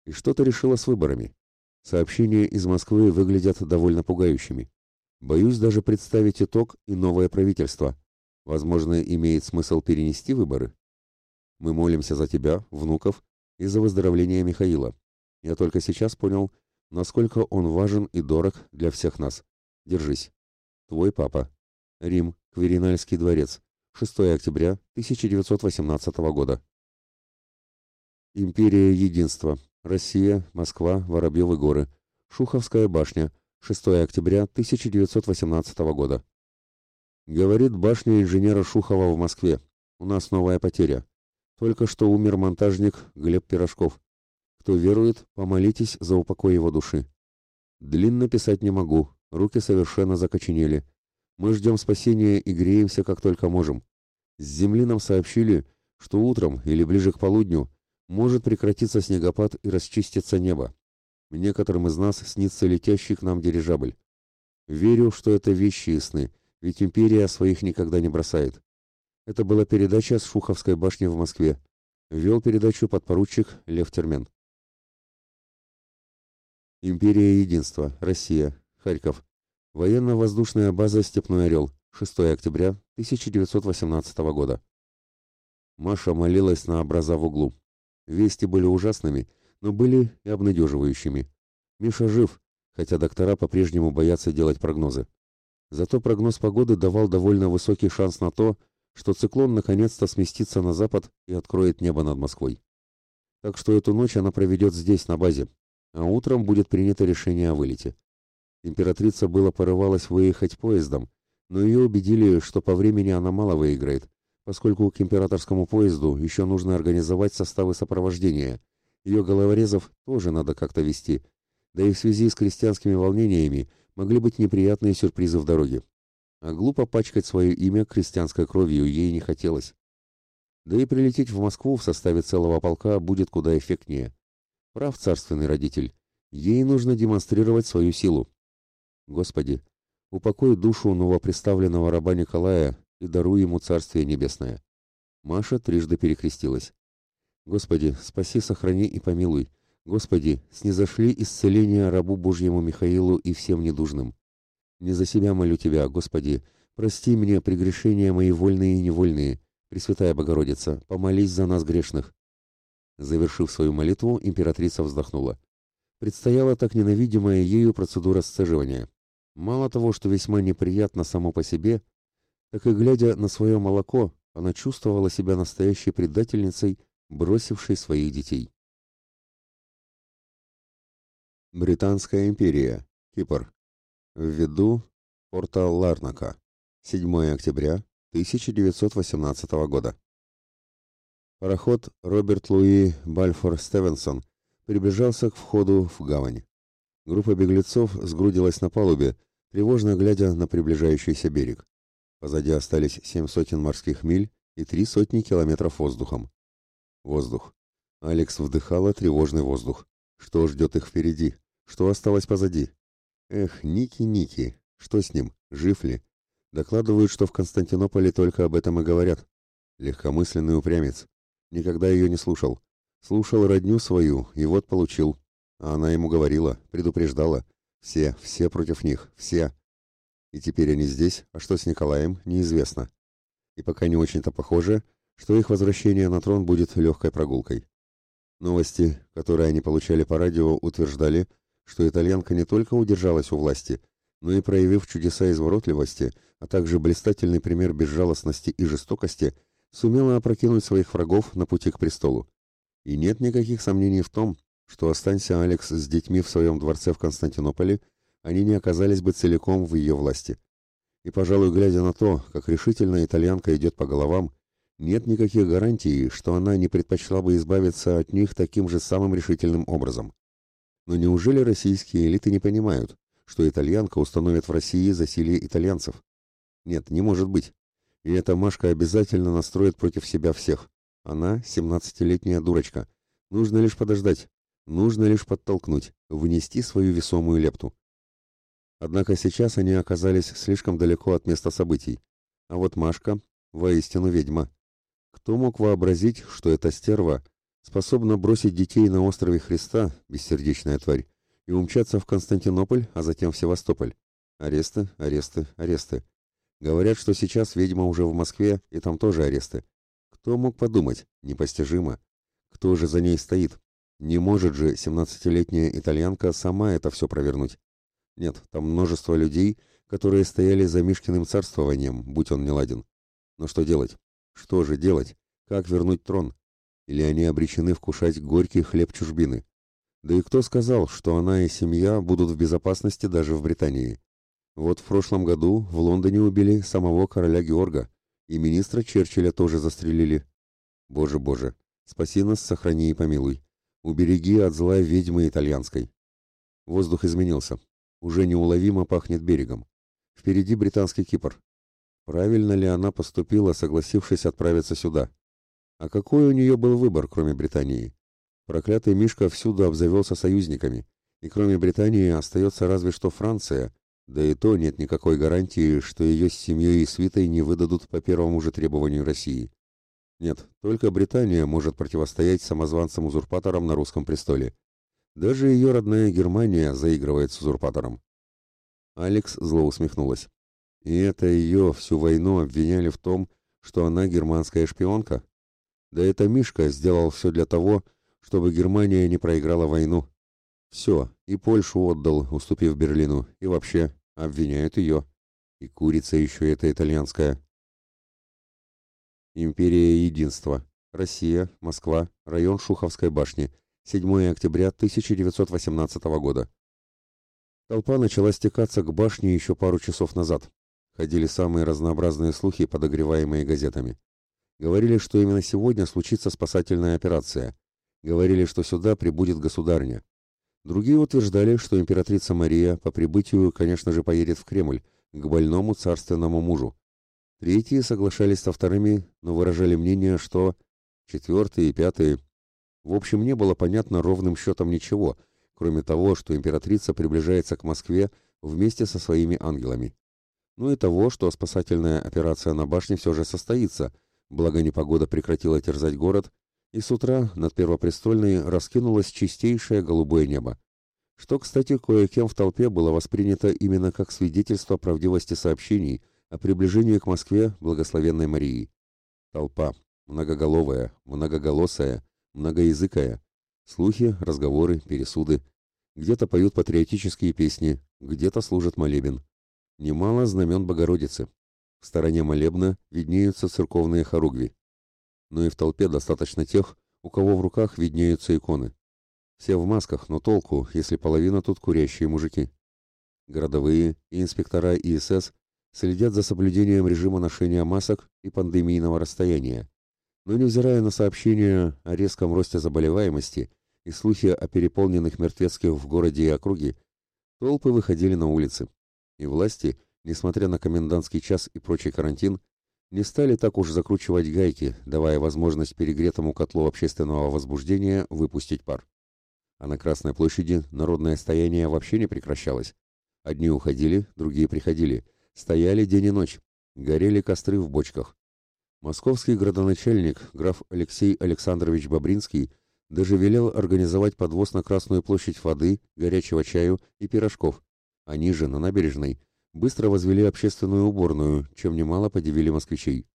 И что-то решила с выборами. Сообщения из Москвы выглядят довольно пугающими. Боюсь даже представить итог и новое правительство. Возможно, имеет смысл перенести выборы. Мы молимся за тебя, внуков, и за выздоровление Михаила. Я только сейчас понял, насколько он важен и дорог для всех нас. Держись. Твой папа. Рим, Кверинальский дворец. 6 октября 1918 года. Империя Единства. Россия, Москва, Воробьевы горы. Шуховская башня. 6 октября 1918 года. Говорит башня инженера Шухова в Москве. У нас новая потеря. Только что умер монтажник Глеб Пирожков. Кто верует, помолитесь за упокой его души. Длинно писать не могу, руки совершенно закоченели. Мы ждем спасения и греемся, как только можем. С земли нам сообщили, что утром или ближе к полудню может прекратиться снегопад и расчиститься небо. Некоторым из нас снится летящий к нам дирижабль. Верю, что это вещи и сны, ведь империя своих никогда не бросает. Это была передача с Шуховской башни в Москве. Вел передачу подпоручик Лев Термен. Империя Единства. Россия. Харьков. Военно-воздушная база «Степной орел». 6 октября 1918 года. Маша молилась на образа в углу. Вести были ужасными, но были и обнадеживающими. Миша жив, хотя доктора по-прежнему боятся делать прогнозы. Зато прогноз погоды давал довольно высокий шанс на то, что циклон наконец-то сместится на запад и откроет небо над Москвой. Так что эту ночь она проведет здесь, на базе, а утром будет принято решение о вылете. Императрица было порывалась выехать поездом, но ее убедили, что по времени она мало выиграет, поскольку к императорскому поезду еще нужно организовать составы сопровождения. Ее головорезов тоже надо как-то вести, да и в связи с крестьянскими волнениями могли быть неприятные сюрпризы в дороге. А глупо пачкать свое имя крестьянской кровью ей не хотелось. Да и прилететь в Москву в составе целого полка будет куда эффектнее. Прав царственный родитель. Ей нужно демонстрировать свою силу. Господи, упокой душу новоприставленного раба Николая и даруй ему царствие небесное. Маша трижды перекрестилась. Господи, спаси, сохрани и помилуй. Господи, снизошли исцеление рабу Божьему Михаилу и всем недужным. Не за себя молю Тебя, Господи, прости мне прегрешения мои вольные и невольные. Пресвятая Богородица, помолись за нас грешных. Завершив свою молитву, императрица вздохнула. Предстояла так ненавидимая ею процедура сцеживания. Мало того, что весьма неприятно само по себе, так и глядя на свое молоко, она чувствовала себя настоящей предательницей, бросившей своих детей. Британская империя. Кипр. В виду порта Ларнака. 7 октября 1918 года. Пароход Роберт Луи Бальфор Стевенсон приближался к входу в гавань. Группа беглецов сгрудилась на палубе, тревожно глядя на приближающийся берег. Позади остались семь сотен морских миль и три сотни километров воздухом. Воздух. Алекс вдыхала тревожный воздух. Что ждет их впереди? Что осталось позади? Эх, Ники, Ники, что с ним? Жив ли? Докладывают, что в Константинополе только об этом и говорят. Легкомысленный упрямец. Никогда ее не слушал. Слушал родню свою, и вот получил. А она ему говорила, предупреждала. Все, все против них, все. И теперь они здесь, а что с Николаем, неизвестно. И пока не очень-то похоже, что их возвращение на трон будет легкой прогулкой. Новости, которые они получали по радио, утверждали, что итальянка не только удержалась у власти, но и, проявив чудеса изворотливости, а также блистательный пример безжалостности и жестокости, сумела опрокинуть своих врагов на пути к престолу. И нет никаких сомнений в том, что останься Алекс с детьми в своем дворце в Константинополе, они не оказались бы целиком в ее власти. И, пожалуй, глядя на то, как решительно итальянка идет по головам, нет никаких гарантий, что она не предпочла бы избавиться от них таким же самым решительным образом. Но неужели российские элиты не понимают, что итальянка установит в России засилие итальянцев? Нет, не может быть. И эта Машка обязательно настроит против себя всех. Она семнадцатилетняя дурочка. Нужно лишь подождать. Нужно лишь подтолкнуть, внести свою весомую лепту. Однако сейчас они оказались слишком далеко от места событий. А вот Машка воистину ведьма. Кто мог вообразить, что эта стерва способна бросить детей на острове Христа, бессердечная тварь, и умчаться в Константинополь, а затем в Севастополь? Аресты, аресты, аресты. Говорят, что сейчас ведьма уже в Москве, и там тоже аресты. Кто мог подумать? Непостижимо. Кто же за ней стоит? Не может же семнадцатилетняя итальянка сама это все провернуть. Нет, там множество людей, которые стояли за Мишкиным царствованием, будь он не ладен. Но что делать? Что же делать? Как вернуть трон? Или они обречены вкушать горький хлеб чужбины? Да и кто сказал, что она и семья будут в безопасности даже в Британии? Вот в прошлом году в Лондоне убили самого короля Георга, и министра Черчилля тоже застрелили. Боже, боже, спаси нас, сохрани и помилуй. Убереги от зла ведьмы итальянской. Воздух изменился. Уже неуловимо пахнет берегом. Впереди британский Кипр. Правильно ли она поступила, согласившись отправиться сюда? А какой у нее был выбор, кроме Британии? Проклятый Мишка всюду обзавелся союзниками, и кроме Британии остается разве что Франция, да и то нет никакой гарантии, что ее с семьей и свитой не выдадут по первому же требованию России. Нет, только Британия может противостоять самозванцам-узурпаторам на русском престоле. Даже ее родная Германия заигрывает с узурпатором. Алекс зло усмехнулась. И это ее всю войну обвиняли в том, что она германская шпионка? Да это Мишка сделал все для того, чтобы Германия не проиграла войну. Все, И Польшу отдал, уступив Берлину. И вообще, обвиняют ее. И курица еще эта итальянская. Империя Единства. Россия, Москва, район Шуховской башни. 7 октября 1918 года. Толпа начала стекаться к башне еще пару часов назад. Ходили самые разнообразные слухи, подогреваемые газетами. Говорили, что именно сегодня случится спасательная операция. Говорили, что сюда прибудет государня. Другие утверждали, что императрица Мария по прибытию, конечно же, поедет в Кремль, к больному царственному мужу. Третьи соглашались со вторыми, но выражали мнение, что... Четвертые и пятые... В общем, не было понятно ровным счетом ничего, кроме того, что императрица приближается к Москве вместе со своими ангелами. Ну и того, что спасательная операция на башне все же состоится, благо непогода прекратила терзать город, и с утра над Первопрестольной раскинулось чистейшее голубое небо, что, кстати, кое-кем в толпе было воспринято именно как свидетельство правдивости сообщений о приближении к Москве благословенной Марии. Толпа, многоголовая, многоголосая, многоязыкая, слухи, разговоры, пересуды. Где-то поют патриотические песни, где-то служат молебен. Немало знамен Богородицы. В стороне молебна виднеются церковные хоругви. Но и в толпе достаточно тех, у кого в руках виднеются иконы. Все в масках, но толку, если половина тут курящие мужики. Городовые и инспектора ИСС следят за соблюдением режима ношения масок и пандемийного расстояния. Но невзирая на сообщения о резком росте заболеваемости и слухи о переполненных мертвецких в городе и округе, толпы выходили на улицы и власти, несмотря на комендантский час и прочий карантин, не стали так уж закручивать гайки, давая возможность перегретому котлу общественного возбуждения выпустить пар. А на Красной площади народное стояние вообще не прекращалось. Одни уходили, другие приходили. Стояли день и ночь. Горели костры в бочках. Московский градоначальник, граф Алексей Александрович Бобринский, даже велел организовать подвоз на Красную площадь воды, горячего чаю и пирожков, они же, на набережной, быстро возвели общественную уборную, чем немало подивили москвичей.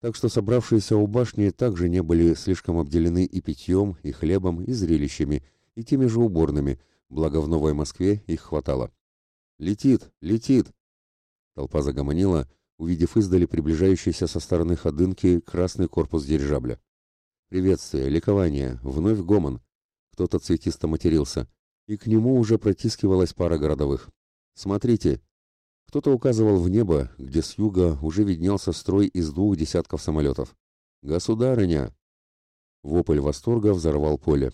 Так что собравшиеся у башни также не были слишком обделены и питьем, и хлебом, и зрелищами, и теми же уборными, благо в Новой Москве их хватало. «Летит! Летит!» Толпа загомонила, увидев издали приближающийся со стороны ходынки красный корпус дирижабля. Приветствие, ликование, вновь гомон. Кто-то цветисто матерился и к нему уже протискивалась пара городовых. «Смотрите!» Кто-то указывал в небо, где с юга уже виднелся строй из двух десятков самолетов. «Государыня!» Вопль восторга взорвал поле.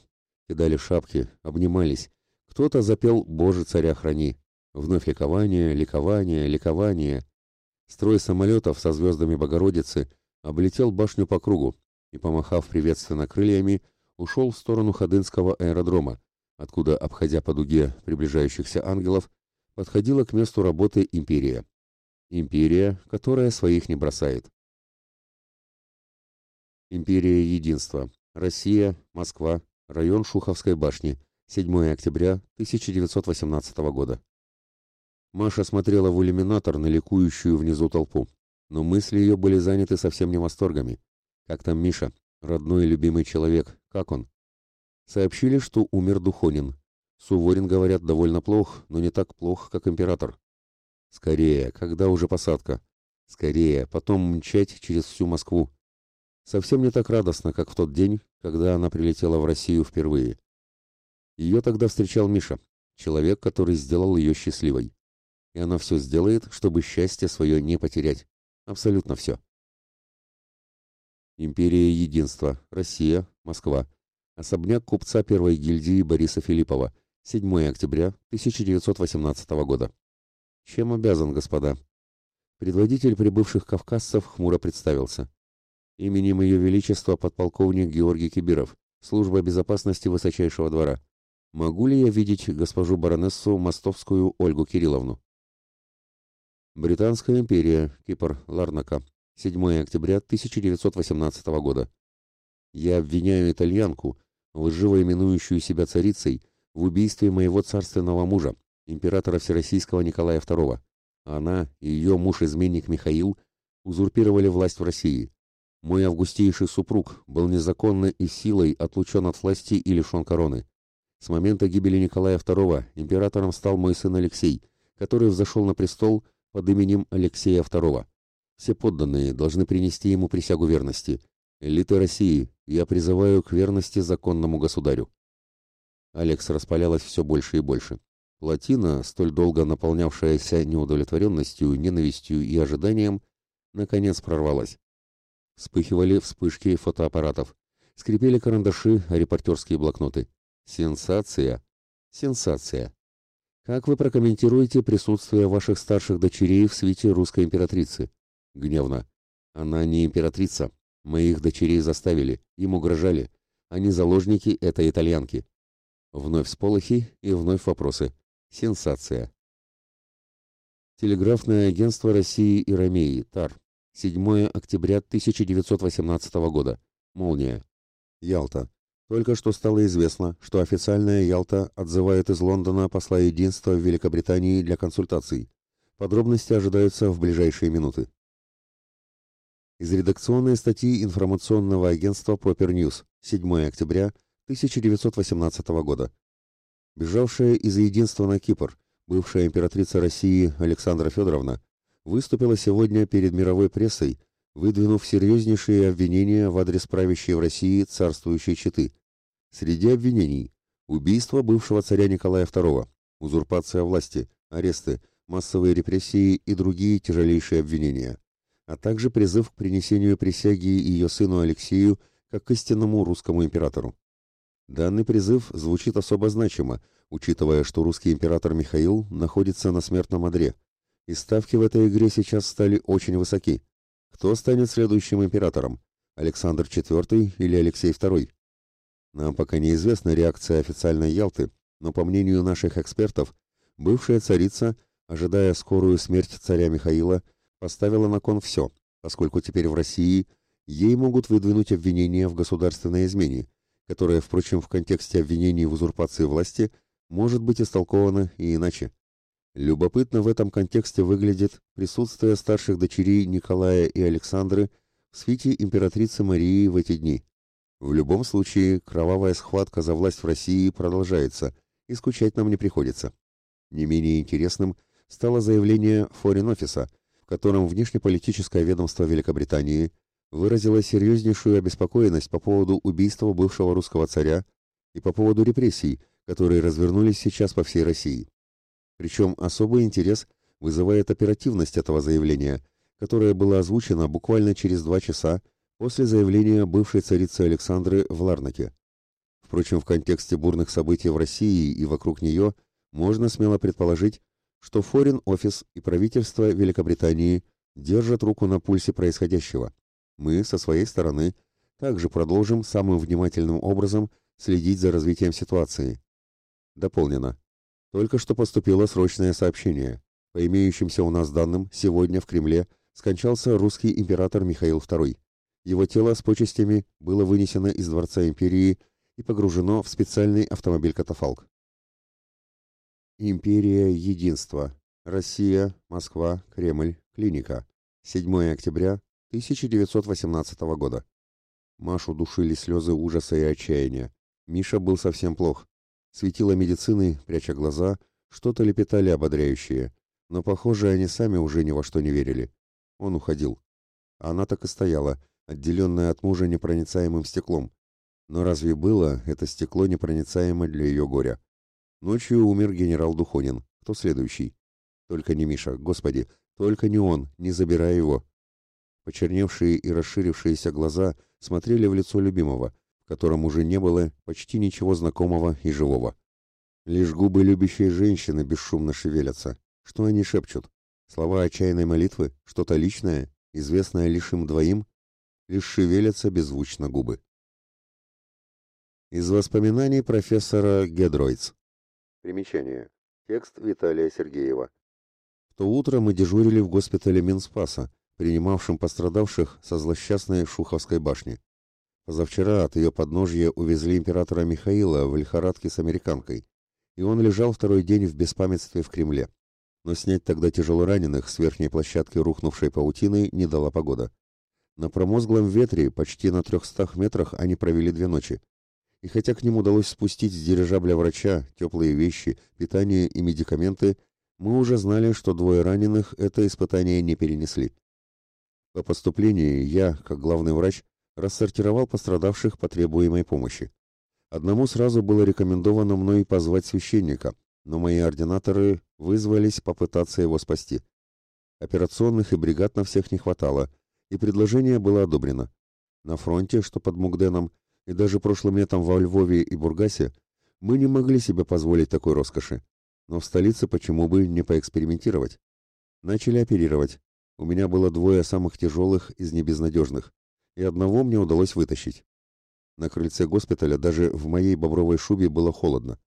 Кидали шапки, обнимались. Кто-то запел «Боже, царя храни!» Вновь ликование, ликование, ликование. Строй самолетов со звездами Богородицы облетел башню по кругу и, помахав приветственно крыльями, ушел в сторону Ходынского аэродрома, откуда, обходя по дуге приближающихся ангелов, подходила к месту работы империя. Империя, которая своих не бросает. Империя Единства. Россия, Москва, район Шуховской башни. 7 октября 1918 года. Маша смотрела в иллюминатор на ликующую внизу толпу, но мысли ее были заняты совсем не восторгами. Как там Миша, родной и любимый человек, как он? Сообщили, что умер Духонин. Суворин, говорят, довольно плох, но не так плох, как император. Скорее, когда уже посадка? Скорее, потом мчать через всю Москву. Совсем не так радостно, как в тот день, когда она прилетела в Россию впервые. Ее тогда встречал Миша, человек, который сделал ее счастливой. И она все сделает, чтобы счастье свое не потерять. Абсолютно все. Империя Единства. Россия. Москва. Особняк купца первой гильдии Бориса Филиппова. 7 октября 1918 года. Чем обязан, господа? Предводитель прибывших кавказцев хмуро представился. Именем Ее Величества подполковник Георгий Кибиров, служба безопасности высочайшего двора. Могу ли я видеть госпожу баронессу Мостовскую Ольгу Кирилловну? Британская империя, Кипр, Ларнака. 7 октября 1918 года. Я обвиняю итальянку, лживо именующую себя царицей, в убийстве моего царственного мужа, императора Всероссийского Николая II. Она и ее муж-изменник Михаил узурпировали власть в России. Мой августейший супруг был незаконно и силой отлучен от власти и лишен короны. С момента гибели Николая II императором стал мой сын Алексей, который взошел на престол под именем Алексея II. Все подданные должны принести ему присягу верности. Элиты России, я призываю к верности законному государю. Алекс распалялась все больше и больше. Плотина, столь долго наполнявшаяся неудовлетворенностью, ненавистью и ожиданием, наконец прорвалась. Вспыхивали вспышки фотоаппаратов. Скрипели карандаши, репортерские блокноты. Сенсация! Сенсация! Как вы прокомментируете присутствие ваших старших дочерей в свите русской императрицы? Гневно. Она не императрица. Мы их дочерей заставили, им угрожали. Они заложники этой итальянки. Вновь сполохи и вновь вопросы. Сенсация. Телеграфное агентство России и Ромеи, ТАР. 7 октября 1918 года. Молния. Ялта. Только что стало известно, что официальная Ялта отзывает из Лондона посла единства в Великобритании для консультаций. Подробности ожидаются в ближайшие минуты. Из редакционной статьи информационного агентства Proper News 7 октября 1918 года. Бежавшая из единства на Кипр, бывшая императрица России Александра Федоровна, выступила сегодня перед мировой прессой, выдвинув серьезнейшие обвинения в адрес правящей в России царствующей четы. Среди обвинений – убийство бывшего царя Николая II, узурпация власти, аресты, массовые репрессии и другие тяжелейшие обвинения, а также призыв к принесению присяги ее сыну Алексею как истинному русскому императору. Данный призыв звучит особо значимо, учитывая, что русский император Михаил находится на смертном одре – и ставки в этой игре сейчас стали очень высоки. Кто станет следующим императором? Александр IV или Алексей II? Нам пока неизвестна реакция официальной Ялты, но по мнению наших экспертов, бывшая царица, ожидая скорую смерть царя Михаила, поставила на кон все, поскольку теперь в России ей могут выдвинуть обвинения в государственной измене, которое, впрочем, в контексте обвинений в узурпации власти может быть истолковано и иначе. Любопытно в этом контексте выглядит присутствие старших дочерей Николая и Александры в свите императрицы Марии в эти дни. В любом случае, кровавая схватка за власть в России продолжается, и скучать нам не приходится. Не менее интересным стало заявление Office, в котором внешнеполитическое ведомство Великобритании выразило серьезнейшую обеспокоенность по поводу убийства бывшего русского царя и по поводу репрессий, которые развернулись сейчас по всей России. Причем особый интерес вызывает оперативность этого заявления, которое было озвучено буквально через два часа после заявления бывшей царицы Александры в Ларнаке. Впрочем, в контексте бурных событий в России и вокруг нее можно смело предположить, что Форин офис и правительство Великобритании держат руку на пульсе происходящего. Мы, со своей стороны, также продолжим самым внимательным образом следить за развитием ситуации. Дополнено. Только что поступило срочное сообщение. По имеющимся у нас данным, сегодня в Кремле скончался русский император Михаил II. Его тело с почестями было вынесено из Дворца империи и погружено в специальный автомобиль-катафалк. Империя Единства. Россия, Москва, Кремль, клиника. 7 октября 1918 года. Машу душили слезы ужаса и отчаяния. Миша был совсем плох. Светила медицины, пряча глаза, что-то лепетали ободряющее, но, похоже, они сами уже ни во что не верили. Он уходил. Она так и стояла, отделенная от мужа непроницаемым стеклом. Но разве было это стекло непроницаемо для ее горя? Ночью умер генерал Духонин. Кто следующий? Только не Миша, господи, только не он, не забирай его. Почерневшие и расширившиеся глаза смотрели в лицо любимого, котором уже не было почти ничего знакомого и живого. Лишь губы любящей женщины бесшумно шевелятся. Что они шепчут? Слова отчаянной молитвы? Что-то личное, известное лишь им двоим? Лишь шевелятся беззвучно губы. Из воспоминаний профессора Гедройц. Примечание. Текст Виталия Сергеева. В то утро мы дежурили в госпитале Минспаса, принимавшем пострадавших со злосчастной Шуховской башни. Позавчера от ее подножья увезли императора Михаила в лихорадке с американкой, и он лежал второй день в беспамятстве в Кремле. Но снять тогда тяжело раненых с верхней площадки рухнувшей паутины не дала погода. На промозглом ветре почти на трехстах метрах они провели две ночи. и хотя к ним удалось спустить с дирижабля врача теплые вещи, питание и медикаменты, мы уже знали, что двое раненых это испытание не перенесли. По поступлении я, как главный врач, рассортировал пострадавших по требуемой помощи. Одному сразу было рекомендовано мной позвать священника, но мои ординаторы вызвались попытаться его спасти. Операционных и бригад на всех не хватало, и предложение было одобрено. На фронте, что под Мугденом, и даже прошлым летом во Львове и Бургасе, мы не могли себе позволить такой роскоши. Но в столице почему бы не поэкспериментировать? Начали оперировать. У меня было двое самых тяжелых из небезнадежных, и одного мне удалось вытащить. На крыльце госпиталя даже в моей бобровой шубе было холодно.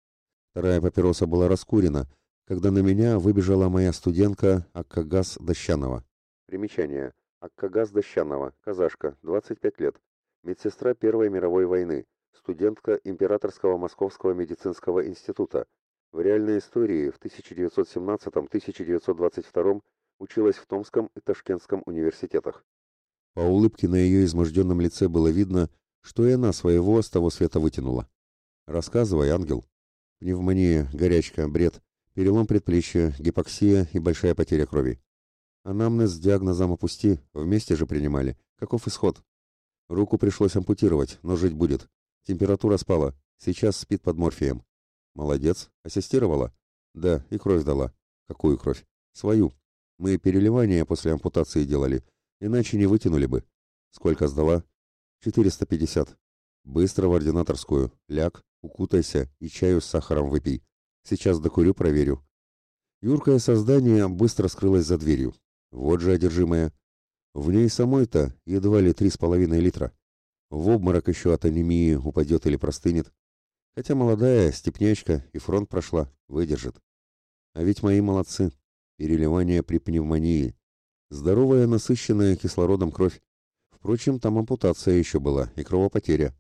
Вторая папироса была раскурена, когда на меня выбежала моя студентка Аккагас Дощанова. Примечание. Аккагас Дощанова, казашка, 25 лет, медсестра Первой мировой войны, студентка Императорского Московского медицинского института. В реальной истории в 1917-1922 училась в Томском и Ташкентском университетах. По улыбке на ее изможденном лице было видно, что и она своего с того света вытянула. «Рассказывай, ангел». Пневмония, горячка, бред, перелом предплечья, гипоксия и большая потеря крови. Анамнез с диагнозом опусти, вместе же принимали. Каков исход? Руку пришлось ампутировать, но жить будет. Температура спала, сейчас спит под морфием. Молодец, ассистировала? Да, и кровь дала. Какую кровь? Свою. Мы переливание после ампутации делали, иначе не вытянули бы. Сколько сдала? 450. Быстро в ординаторскую. Ляг, укутайся и чаю с сахаром выпей. Сейчас докурю, проверю. Юркое создание быстро скрылось за дверью. Вот же одержимая. В ней самой-то едва ли три с половиной литра. В обморок еще от анемии упадет или простынет. Хотя молодая, степнячка, и фронт прошла, выдержит. А ведь мои молодцы. Переливание при пневмонии. Здоровая, насыщенная кислородом кровь. Впрочем, там ампутация еще была и кровопотеря.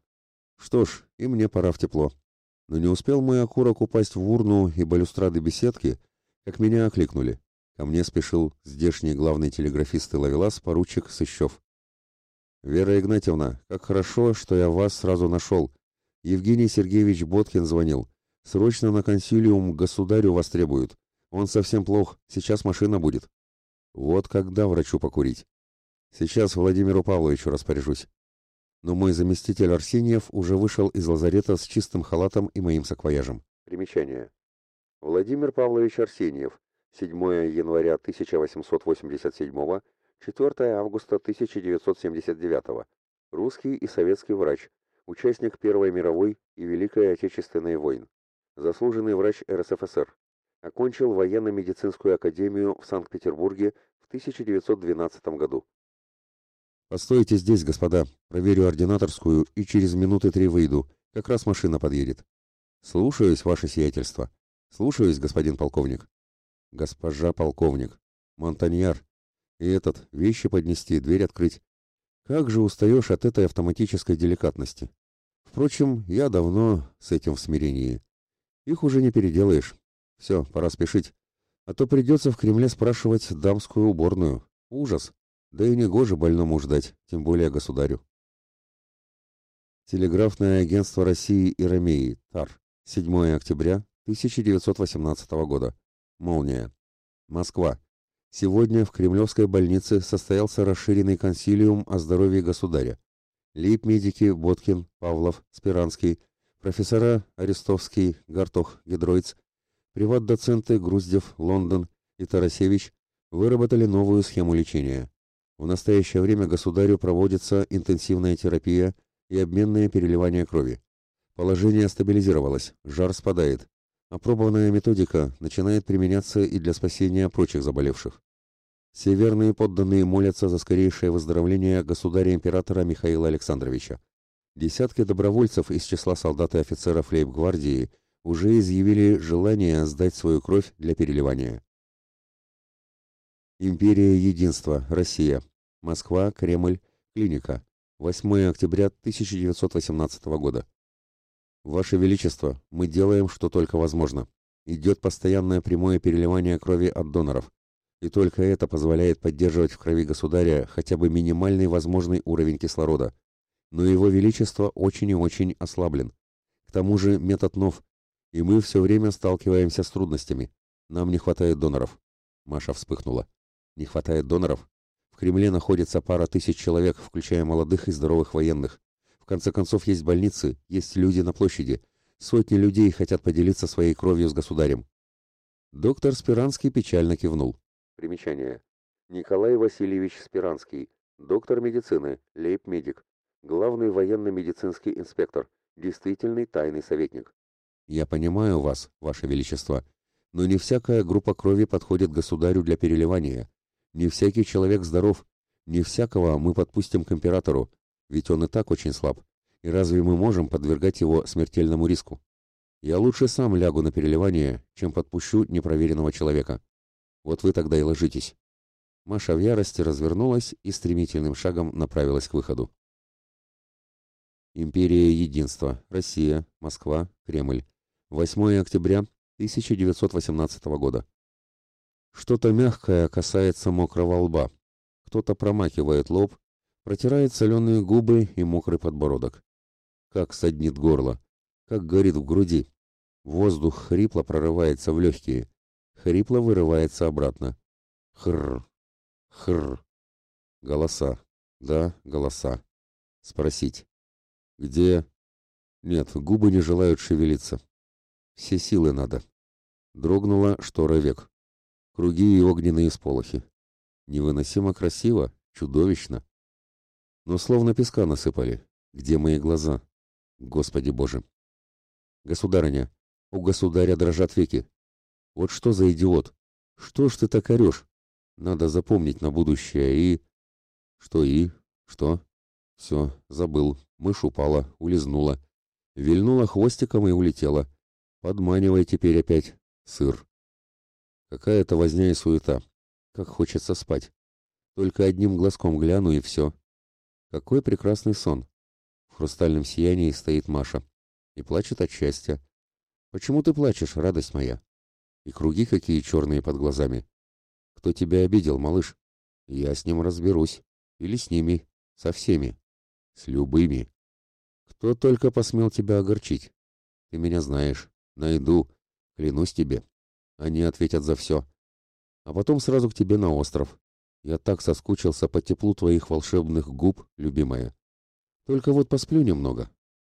Что ж, и мне пора в тепло. Но не успел мой окурок упасть в урну и балюстрады беседки, как меня окликнули. Ко мне спешил здешний главный телеграфист и ловелас поручик Сыщев. «Вера Игнатьевна, как хорошо, что я вас сразу нашел. Евгений Сергеевич Боткин звонил. Срочно на консилиум государю вас требуют. Он совсем плох, сейчас машина будет». «Вот когда врачу покурить?» «Сейчас Владимиру Павловичу распоряжусь». Но мой заместитель Арсеньев уже вышел из лазарета с чистым халатом и моим саквояжем. Примечание. Владимир Павлович Арсеньев, 7 января 1887, 4 августа 1979, русский и советский врач, участник Первой мировой и Великой Отечественной войн, заслуженный врач РСФСР. Окончил военно-медицинскую академию в Санкт-Петербурге в 1912 году. «Постойте здесь, господа, проверю ординаторскую и через минуты три выйду, как раз машина подъедет». «Слушаюсь, ваше сиятельство». «Слушаюсь, господин полковник». Госпожа полковник. Монтаньяр. И этот, вещи поднести, дверь открыть. Как же устаешь от этой автоматической деликатности. Впрочем, я давно с этим в смирении. Их уже не переделаешь. Все, пора спешить. А то придется в Кремле спрашивать дамскую уборную. Ужас. Да и не гоже больному ждать, тем более государю. Телеграфное агентство России и Ромеи, ТАР, 7 октября 1918 года. Молния. Москва. Сегодня в Кремлевской больнице состоялся расширенный консилиум о здоровье государя. Лейб-медики Боткин, Павлов, Спиранский, профессора Арестовский, Гартох, Гидройц, приват-доценты Груздев, Лондон и Тарасевич выработали новую схему лечения. В настоящее время государю проводится интенсивная терапия и обменное переливание крови. Положение стабилизировалось, жар спадает, Опробованная методика начинает применяться и для спасения прочих заболевших. Все верные подданные молятся за скорейшее выздоровление государя-императора Михаила Александровича. Десятки добровольцев из числа солдат и офицеров лейб-гвардии уже изъявили желание сдать свою кровь для переливания. Империя Единства, Россия. Москва, Кремль, клиника. 8 октября 1918 года. «Ваше Величество, мы делаем, что только возможно. Идет постоянное прямое переливание крови от доноров. И только это позволяет поддерживать в крови государя хотя бы минимальный возможный уровень кислорода. Но его Величество очень и очень ослаблен. тому же метод нов, и мы все время сталкиваемся с трудностями. Нам не хватает доноров. Маша вспыхнула. Не хватает доноров? В Кремле находится пара тысяч человек, включая молодых и здоровых военных. В конце концов, есть больницы, есть люди на площади. Сотни людей хотят поделиться своей кровью с государем. Доктор Спиранский печально кивнул. Примечание. Николай Васильевич Спиранский, доктор медицины, лейб-медик, главный военно-медицинский инспектор, действительный тайный советник. Я понимаю вас, ваше величество, но не всякая группа крови подходит государю для переливания. Не всякий человек здоров, не всякого мы подпустим к императору, ведь он и так очень слаб. И разве мы можем подвергать его смертельному риску? Я лучше сам лягу на переливание, чем подпущу непроверенного человека. Вот вы тогда и ложитесь. Маша в ярости развернулась и стремительным шагом направилась к выходу. Империя Единства. Россия. Москва. Кремль. 8 октября 1918 года. Что-то мягкое касается мокрого лба. Кто-то промакивает лоб, протирает соленые губы и мокрый подбородок. Как саднит горло, как горит в груди. Воздух хрипло прорывается в легкие, хрипло вырывается обратно. Хрр, Хр. Голоса. Да, голоса. Спросить. Где? Нет, губы не желают шевелиться. Все силы надо. Дрогнула штора век. Круги и огненные сполохи. Невыносимо красиво, чудовищно. Но словно песка насыпали. Где мои глаза? Господи Боже! Государыня, у государя дрожат веки. Вот что за идиот? Что ж ты так орешь? Надо запомнить на будущее и... Что и? Что? Все, забыл. Мышь упала, улизнула. Вильнула хвостиком и улетела. Подманивай теперь опять. Сыр. Какая-то возня и суета. Как хочется спать. Только одним глазком гляну и все. Какой прекрасный сон. В хрустальном сиянии стоит Маша. И плачет от счастья. Почему ты плачешь, радость моя? И круги какие черные под глазами кто тебя обидел, малыш. Я с ним разберусь. Или с ними. Со всеми. С любыми. Кто только посмел тебя огорчить. Ты меня знаешь. Найду. Клянусь тебе. Они ответят за все. А потом сразу к тебе на остров. Я так соскучился по теплу твоих волшебных губ, любимая. Только вот посплю немного.